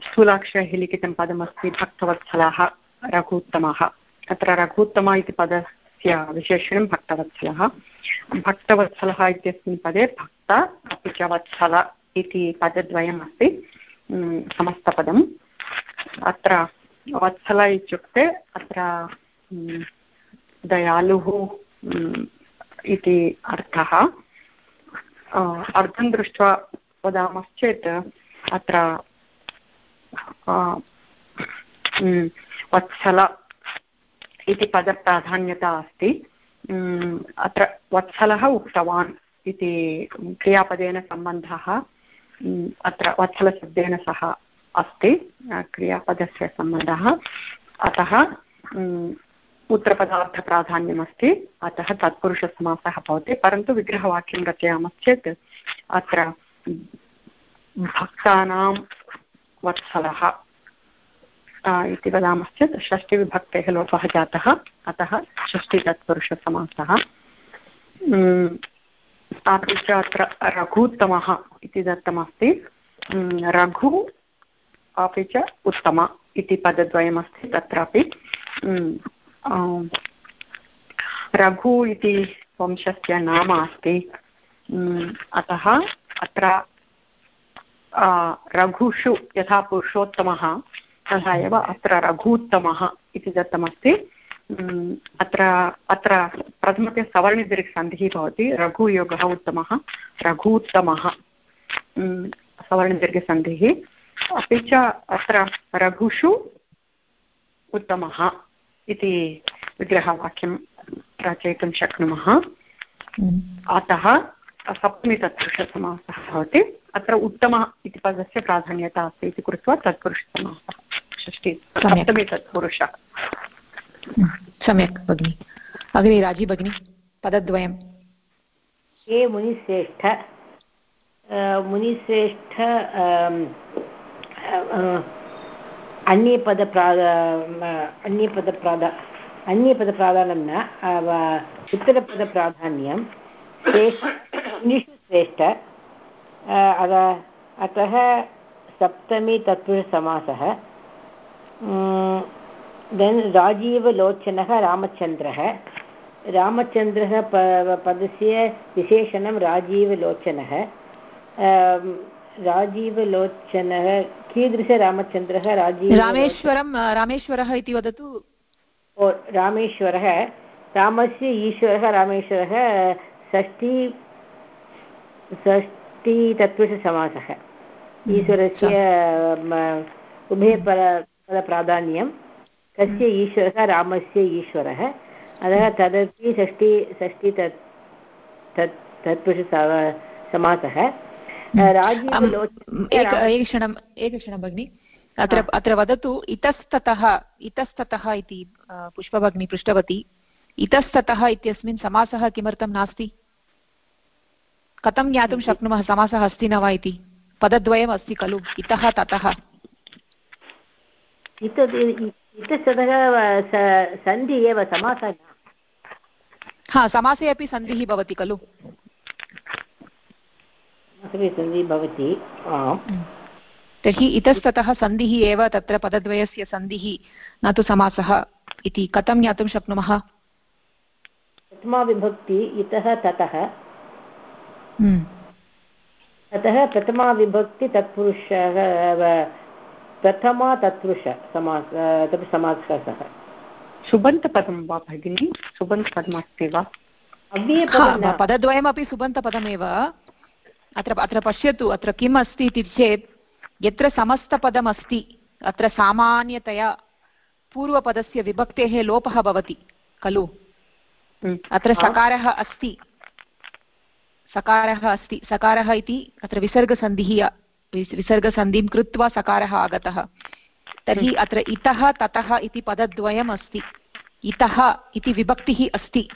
स्थूलाक्षरैः लिखितं पदमस्ति भक्तवत्सलः रघुत्तमः अत्र रघुत्तम इति पदस्य विशेषणं भक्तवत्सलः। भक्तवत्सलः इत्यस्मिन् पदे भक्त अपि च वत्सल। इति पदद्वयम् अस्ति समस्तपदम्। अत्र वत्सल इत्युक्ते अत्र दयालुः इति अर्थः। अर्थं दृष्ट्वा वदामश्चेत् अत्र वत्सल इति पदप्राधान्यता अस्ति। अत्र वत्सलः उक्तवान् इति क्रियापदेन सम्बन्धः। अत्र वत्सलशब्देन सह अस्ति क्रियापदस्य सम्बन्धः। अतः उत्तरपदार्थप्राधान्यमस्ति अतः तत्पुरुषसमासः भवति, परन्तु विग्रहवाक्यं रचयामश्चेत्, अत्र भक्तानां वत्सलः इति वदामश्चेत्, षष्टिविभक्तेः लोपः जातः, अतः षष्टितत्पुरुषसमासः। च अत्र रघुत्तमः इति दत्तमस्ति। रघु अपि च उत्तम इति पदद्वयमस्ति तत्रापि। रघु इति वंशस्य नाम अस्ति। अतः अत्र रघुषु यथा पुरुषोत्तमः, तथा एव अत्र रघूत्तमः इति दत्तमस्ति। अत्र अत्र प्रथमतया सवर्णदीर्घसन्धिः भवति रघुयोगः उत्तमः रघूत्तमः सवर्णदीर्घसन्धिः अपि च अत्र रघुषु उत्तमः इति विग्रहवाक्यं रचयितुं शक्नुमः। अतः सप्तमीतत्पुरुषसमासः भवति। अत्र उत्तमः इति पदस्य प्राधान्यता अस्ति इति कृत्वा तत्पुरुषसमासः षष्टि सप्तमी तत्पुरुषः सम्यक् भगिनि। अग्रे राज़ी भगिनि पदद्वयं हे मुनिश्रेष्ठ? मुनिश्रेष्ठ अन्ये पदप्रा अन्ये पदप्राधा अन्ये पदप्राधान्यं न उत्तरपदप्राधान्यं श्रेष्ठ अतः सप्तमी तत्पुरुषसमासः। देन् राजीवलोचनः रामचन्द्रः रामचन्द्रः प पदस्य विशेषणं राजीवलोचनः राजीवलोचनः कीदृशरामचन्द्रः राजीव रामेश्वरं रामेश्वरः इति वदतु ओ रामेश्वरः रामस्य ईश्वरः रामेश्वरः षष्ठी षष्टितत्पुरुषसमासः ईश्वरस्य उभयपदप्राधान्यं कस्य ईश्वरः रामस्य ईश्वरः। अतः तदपि षष्टि षष्टि तत् तत् तत्पुरुष समासः। एकक्षणम् एकक्षणं भगिनि। अत्र अत्र वदतु इतस्ततः इतस्ततः इति पुष्पभगिनी पृष्टवती। इतस्ततः इत्यस्मिन् समासः किमर्थं नास्ति? कथं ज्ञातुं शक्नुमः? समासः अस्ति न वा इति। पदद्वयम् अस्ति खलु। इतः ततः। सन्धि एव समासः हा समासे अपि सन्धिः भवति खलु। सन्धिः भवति तर्हि इतस्ततः सन्धिः एव तत्र पदद्वयस्य सन्धिः न तु समासः इति। कथं ज्ञातुं शक्नुमः? प्रथमाविभक्ति इतः ततः। हम्म। अतः प्रथमाविभक्ति तत्पुरुषः प्रथमा तत्पुरुष समास तत् समासः सुबन्तपदं वा भगिनि? सुबन्तपदम् अस्ति वा? पदद्वयमपि सुबन्तपदमेव अत्र अत्र पश्यतु अत्र किम् अस्ति इति चेत् यत्र समस्तपदम् अस्ति अत्र सामान्यतया पूर्वपदस्य विभक्तेः लोपः भवति खलु? अत्र सकारः अस्ति। सकारः अस्ति। सकारः इति अत्र विसर्गसन्धिः विसर्गसन्धिं कृत्वा सकारः आगतः। तर्हि अत्र इतः ततः इति पदद्वयम् अस्ति इतः इति विभक्तिः अस्ति।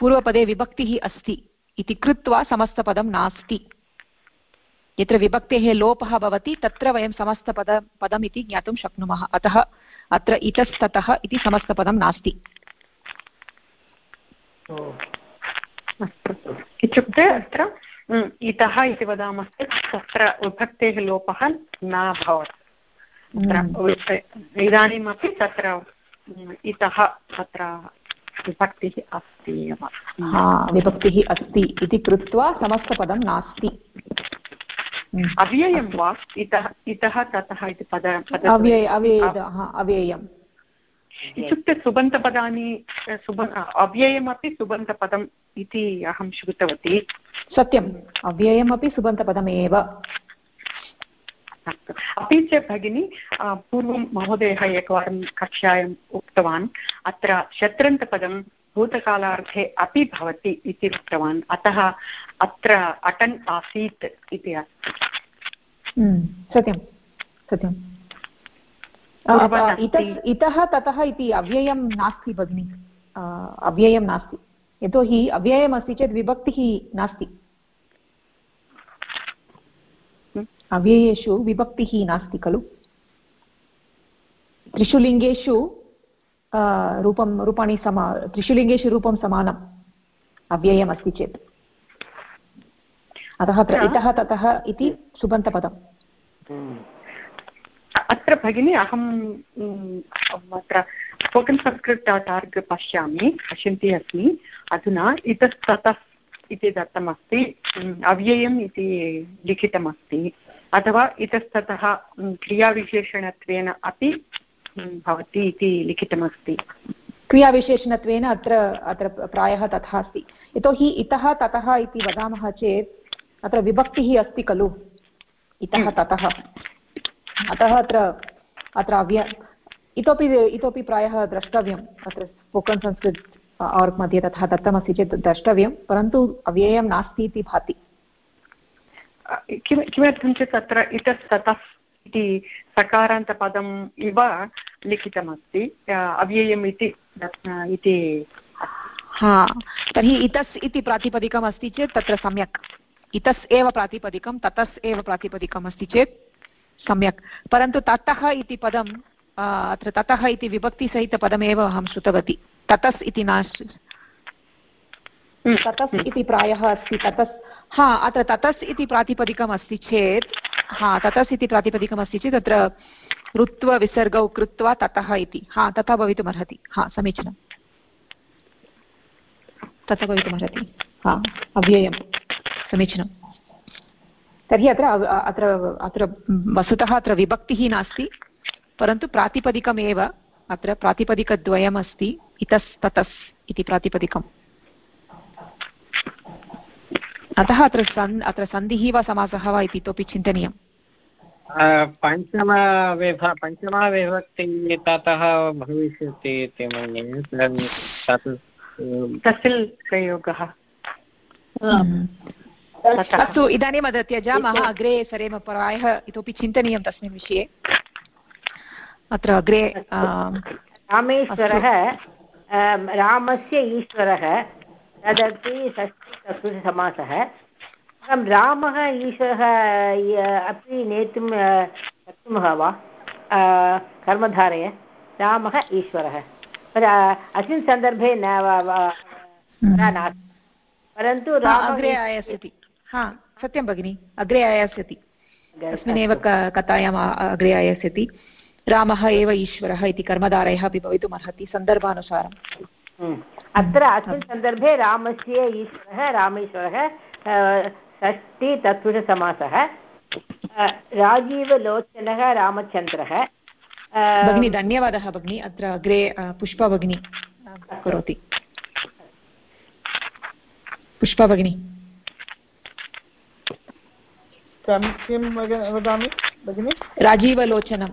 पूर्वपदे विभक्तिः अस्ति। इति कृत्वा समस्तपदं नास्ति। यत्र विभक्तेः लोपः भवति तत्र वयं समस्तपद पदम् इति ज्ञातुं शक्नुमः। अतः अत्र इतस्ततः इति समस्तपदं नास्ति। इत्युक्ते अत्र इतः इति वदामश्चेत् तत्र विभक्तेः लोपः न अभवत्। इदानीमपि तत्र इतः तत्र विभक्तिः अस्ति एव। विभक्तिः अस्ति इति कृत्वा समस्तपदं नास्ति। अव्ययं वा? इतः इतः ततः इति पद अव्यय अव्ययम्। इत्युक्ते सुबन्तपदानि सुब अव्ययमपि सुबन्तपदम् इति अहं श्रुतवती। सत्यम् अव्ययमपि सुबन्तपदमेव। अपि च भगिनि पूर्वं महोदयः एकवारं कक्षायाम् उक्तवान् अत्र शत्रन्तपदं भूतकालार्थे अपि भवति इति उक्तवान्। अतः अत्र अटन् आसीत् इति अस्ति। सत्यं सत्यं। इतः ततः इति अव्ययं नास्ति भगिनि। अव्ययं नास्ति। यतोहि अव्ययमस्ति चेत् विभक्तिः नास्ति। अव्ययेषु विभक्तिः नास्ति खलु। त्रिषु लिङ्गेषु रूपं रूपाणि समा त्रिषु लिङ्गेषु रूपं समानम् अव्ययमस्ति चेत्। अतः इतः ततः इति सुबन्तपदम्। अत्र भगिनि अहं अत्र स्पोकन् संस्कृत् डाट् आर्ग् पश्यामि पश्यन्ती अस्मि। अधुना इतस्ततः इति दत्तमस्ति अव्ययम् इति लिखितमस्ति। अथवा इतस्ततः क्रियाविशेषणत्वेन अपि भवति इति लिखितमस्ति। क्रियाविशेषणत्वेन अत्र अत्र प्रायः तथा अस्ति। यतोहि इतः ततः इति वदामः चेत् अत्र विभक्तिः अस्ति खलु। इतः ततः। अतः अत्र अत्र अव्य इतोपि इतोपि प्रायः द्रष्टव्यम् अत्र स्पोकन् संस्कृत् आर्क् मध्ये तथा दत्तमस्ति चेत् द्रष्टव्यं परन्तु अव्ययं नास्ति इति भाति। किं किमर्थं चेत् अत्र इतस्ततः इति सकारान्तपदम् इव लिखितमस्ति अव्ययम् इति इति हा तर्हि इतस् इति प्रातिपदिकम् अस्ति चेत् तत्र सम्यक्। इतस् एव प्रातिपदिकं ततस् एव प्रातिपदिकम् अस्ति चेत् सम्यक्। परन्तु ततः इति पदम् अत्र ततः इति विभक्तिसहितपदमेव अहं श्रुतवती। ततस् इति नास्ति। ततस् इति प्रायः अस्ति। ततस् हा अत्र ततस् इति प्रातिपदिकम् अस्ति चेत् हा ततस् इति प्रातिपदिकम् अस्ति चेत् तत्र ऋत्वविसर्गौ कृत्वा ततः इति। हा तथा भवितुमर्हति। हा समीचीनं। तथा भवितुमर्हति। हा अव्ययं। समीचीनं। तर्हि अत्र अत्र अत्र वस्तुतः अत्र विभक्तिः नास्ति। परन्तु प्रातिपदिकमेव अत्र प्रातिपदिकद्वयम् अस्ति इतस् ततस् इति प्रातिपदिकम्। अतः अत्र सन् अत्र सन्धिः वा समासः वा इति इतोपि चिन्तनीयम्। पञ्चमविभ पञ्चमविभक्ति ततः भविष्यति इति मन्ये तसिल् प्रयोगः। अस्तु इदानीम् त्यजामः अग्रे सरेम प्रायः इतोपि चिन्तनीयं तस्मिन् विषये। अत्र अग्रे रामेश्वरः रामस्य ईश्वरः तदपि षष्ठी समासः। अहं रामः ईश्वरः अपि नेतुं शक्नुमः वा? कर्मधारय रामः ईश्वरः। अस्मिन् सन्दर्भे न नास्ति। परन्तु अग्रे आयास्यति। हा सत्यं भगिनि अग्रे आयास्यति। तस्मिन्नेव कथायाम् अग्रे आयास्यति। रामः एव ईश्वरः इति कर्मधारयः अपि भवितुमर्हति सन्दर्भानुसारम्। हम्म। अत्र अस्मिन् सन्दर्भे रामस्य ईश्वरः रामेश्वरः षष्टि तत्पुरुषसमासः राजीवलोचनः रामचन्द्रः भगिनी धन्यवादः भगिनी अत्र अग्रे पुष्पा भगिनी करोति। पुष्पा भगिनी। किं वदामि भगिनि? राजीवलोचनं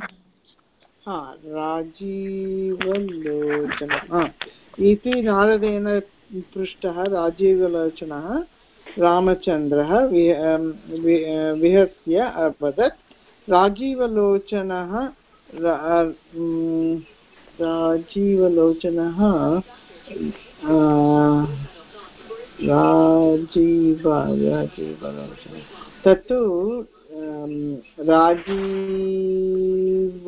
हा। राजीवलोचनम् इति नारदेन पृष्टः राजीवलोचनः। रामचन्द्रः विहत्य अवदत्। राजीवलोचनः राजीवलोचनः राजीव राजीवलोचनः। तत्तु राजीव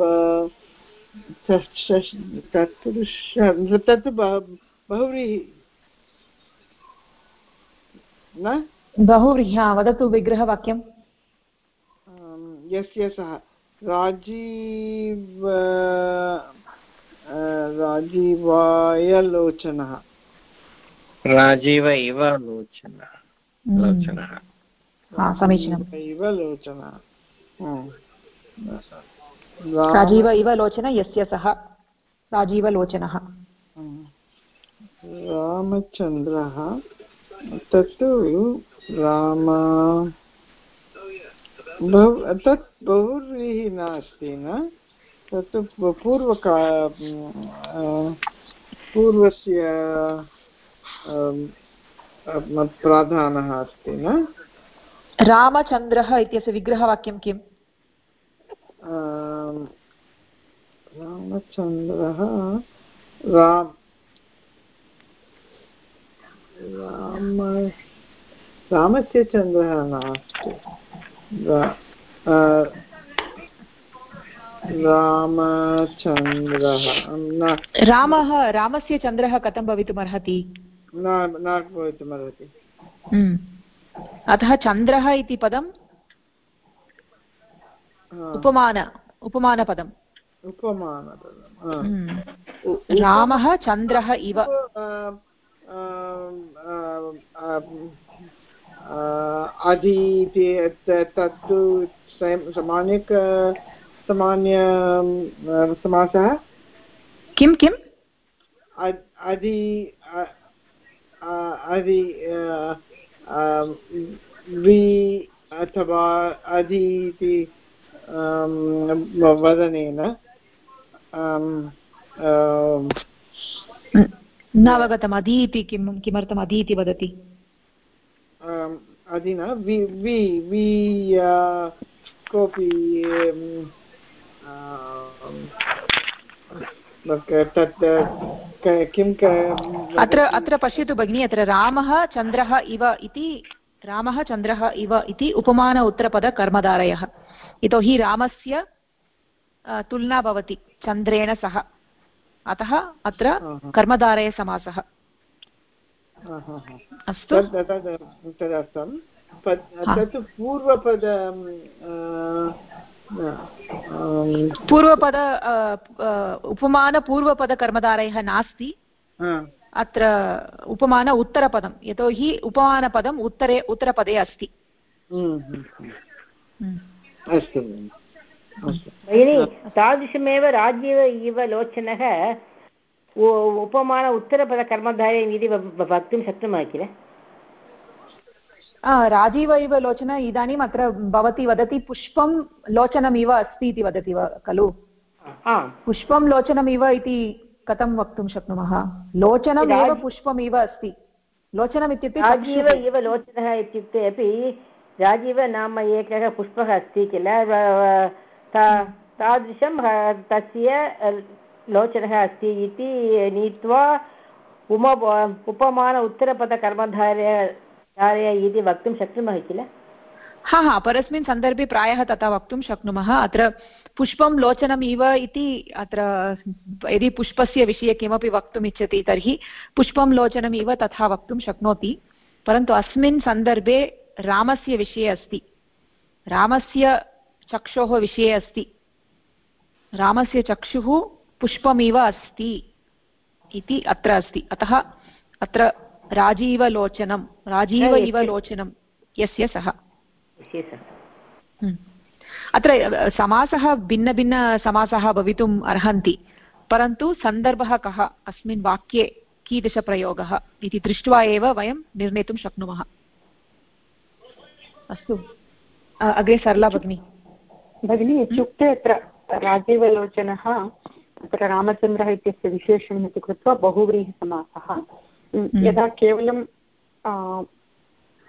तत्तु बहुव्रीहि न बहुव्रीह्या वदतु विग्रहवाक्यं यस्य सः राजीव राजीवायलोचनः। राजीव इव लोचनः। लोचनः समीचीनम्। इव लोचनः राजीव इव लोचन यस्य सः। राजीवलोचनः रामचन्द्रः तत्तु राम। तत् बहुव्रीः नास्ति न? तत्तु पूर्वका पूर्वस्य प्राधानः अस्ति न? रामचन्द्रः इत्यस्य विग्रहवाक्यं किम्? रामचन्द्रः राम। राम रामस्य चन्द्रः नास्ति। रामचन्द्रः रामः रामस्य चन्द्रः कथं भवितुमर्हति? न भवितुमर्हति। हम्म। अतः चन्द्रः इति पदम् उपमान उपमानपदम् उपमानपदम्। रामः चन्द्रः इव अधीति तत्तु सामान्यक सामान्य समासः किं किम् अधि अधि वि अथवा अधि इति वदनेन न अवगतम् अधि इति किं किमर्थम् अधि इति वदति अधीना वि वि वि कोऽपि तत् किं अत्र अत्र पश्यतु भगिनि अत्र रामः चन्द्रः इव इति रामः चन्द्रः इव इति उपमान उत्तरपदकर्मधारयः यतोहि रामस्य तुलना भवति चन्द्रेण सह। अतः अत्र कर्मधारयसमासः अस्तु। तदर्थं तत् पूर्वपद पूर्वपद उपमानपूर्वपदकर्मधारयः नास्ति। अत्र उपमान उत्तरपदं यतोहि उपमानपदम् उत्तरे उत्तरपदे अस्ति। अस्तु भगिनि। तादृशमेव राज्येव इव लोचनः उपमान उत्तरपदकर्मधारे इति वक्तुं शक्नुमः किल? राजीव इव लोचन इदानीम् अत्र भवती वदति पुष्पं लोचनमिव अस्ति इति वदति वा खलु? पुष्पं लोचनमिव इति कथं वक्तुं शक्नुमः? लोचनमेव पुष्पमिव अस्ति। लोचनम् इत्युक्ते राजीव इव लोचनः इत्युक्ते अपि राजीव नाम एकः पुष्पः अस्ति किल? तादृशं तस्य लोचनः अस्ति इति नीत्वा उम, उपमान उत्तरपदकर्मधार्य इति वक्तुं शक्नुमः किल? हा हा, परस्मिन् सन्दर्भे प्रायः तथा वक्तुं शक्नुमः। अत्र पुष्पं लोचनम् इव इति अत्र, यदि पुष्पस्य विषये किमपि वक्तुम् इच्छति तर्हि पुष्पं लोचनम् इव तथा वक्तुं शक्नोति। परन्तु अस्मिन् सन्दर्भे रामस्य विषये अस्ति। रामस्य चक्षोः विषये अस्ति। रामस्य चक्षुः पुष्पमिव अस्ति इति अत्र अस्ति। अतः अत्र राजीवलोचनं राजीव इव लोचनं यस्य सः। हम्म। अत्र समासः भिन्नभिन्नसमासः भवितुम् अर्हन्ति परन्तु सन्दर्भः कः अस्मिन् वाक्ये कीदृशप्रयोगः इति दृष्ट्वा एव वयं निर्णेतुं शक्नुमः। अस्तु। अग्रे सरला भगिनी। भगिनी इत्युक्ते अत्र राजीवलोचनः अत्र रामचन्द्रः इत्यस्य विशेषणम् इति कृत्वा बहुव्रीहिसमासः। यदा केवलं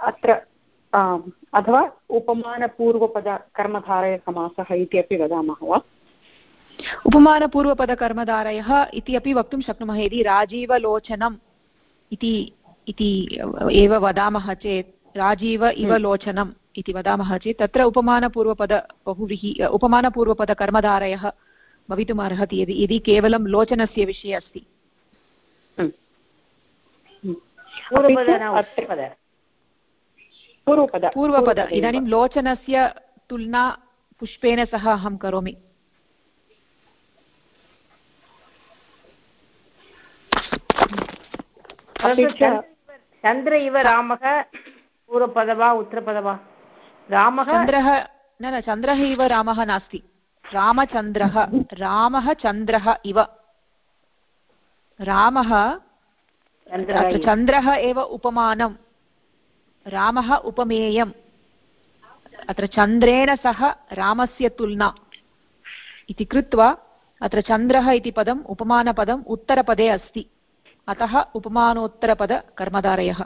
अत्र अथवा उपमानपूर्वपदकर्मधारयसमासः इति अपि वदामः वा? उपमानपूर्वपदकर्मधारयः इति अपि वक्तुं शक्नुमः। यदि राजीवलोचनम् इति इति एव वदामः चेत् राजीव इव हम्म। लोचनम् इति वदामः चेत् तत्र उपमानपूर्वपद बहुव्रीहि उपमानपूर्वपदकर्मधारयः भवितुमर्हति यदि यदि केवलं लोचनस्य विषये अस्ति। हम्म। पूर्वपद इदानीं लोचनस्य तुलना पुष्पेण सह अहं करोमि। चन्द्र इव रामः पूर्वपद वा उत्तरपद वा रामः चन्द्रः न न चन्द्रः इव रामः नास्ति। रामचन्द्रः रामः चन्द्रः इव। रामः चन्द्रः एव उपमानं रामः उपमेयम्। अत्र चन्द्रेण सह रामस्य तुलना। इति कृत्वा अत्र चन्द्रः इति पदम् उपमानपदम् उत्तरपदे अस्ति। अतः उपमानोत्तरपदकर्मधारयः।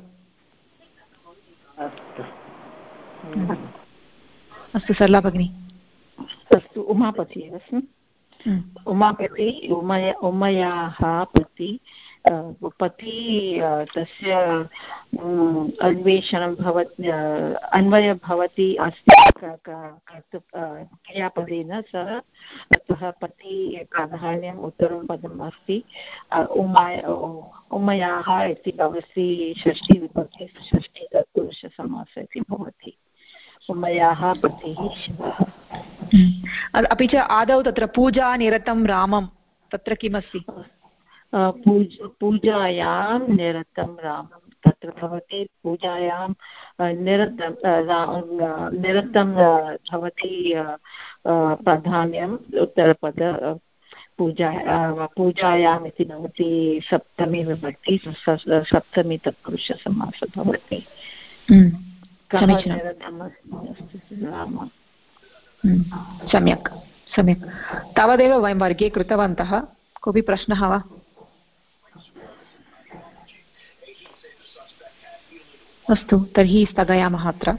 अस्तु सरला भगिनी अस्तु उमापति अस्मि उमापति उमय उमयाः पति पति तस्य अन्वेषणं भवत् अन्वयः भवति अस्ति क्रियापदेन सह अतः पति प्राधान्यम्, उत्तरं पदम् अस्ति उमाय उमयाः इति भवति षष्टिविभक्ति षष्टि तत्पुरुषसमासः इति भवति। उमयाः पतिः शिवः। अपि च आदौ तत्र पूजानिरतं रामं। तत्र किमस्ति? पूज पूजायां निरतं रामं। तत्र भवति पूजायां निरतं निरतं भवति प्राधान्यम् उत्तरपद पूजा पूजायाम् इति भवति सप्तमी विभक्ति सप्तमी तत्पुरुषसमासः भवति। सम्यक् सम्यक्। तावदेव वयं वर्गे कृतवन्तः। कोऽपि प्रश्नः वा? अस्तु तर्हि स्थगयामः अत्र।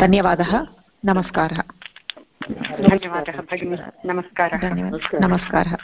धन्यवादः। नमस्कारः। धन्यवादः भगिनि। नमस्कारः। नमस्कारः।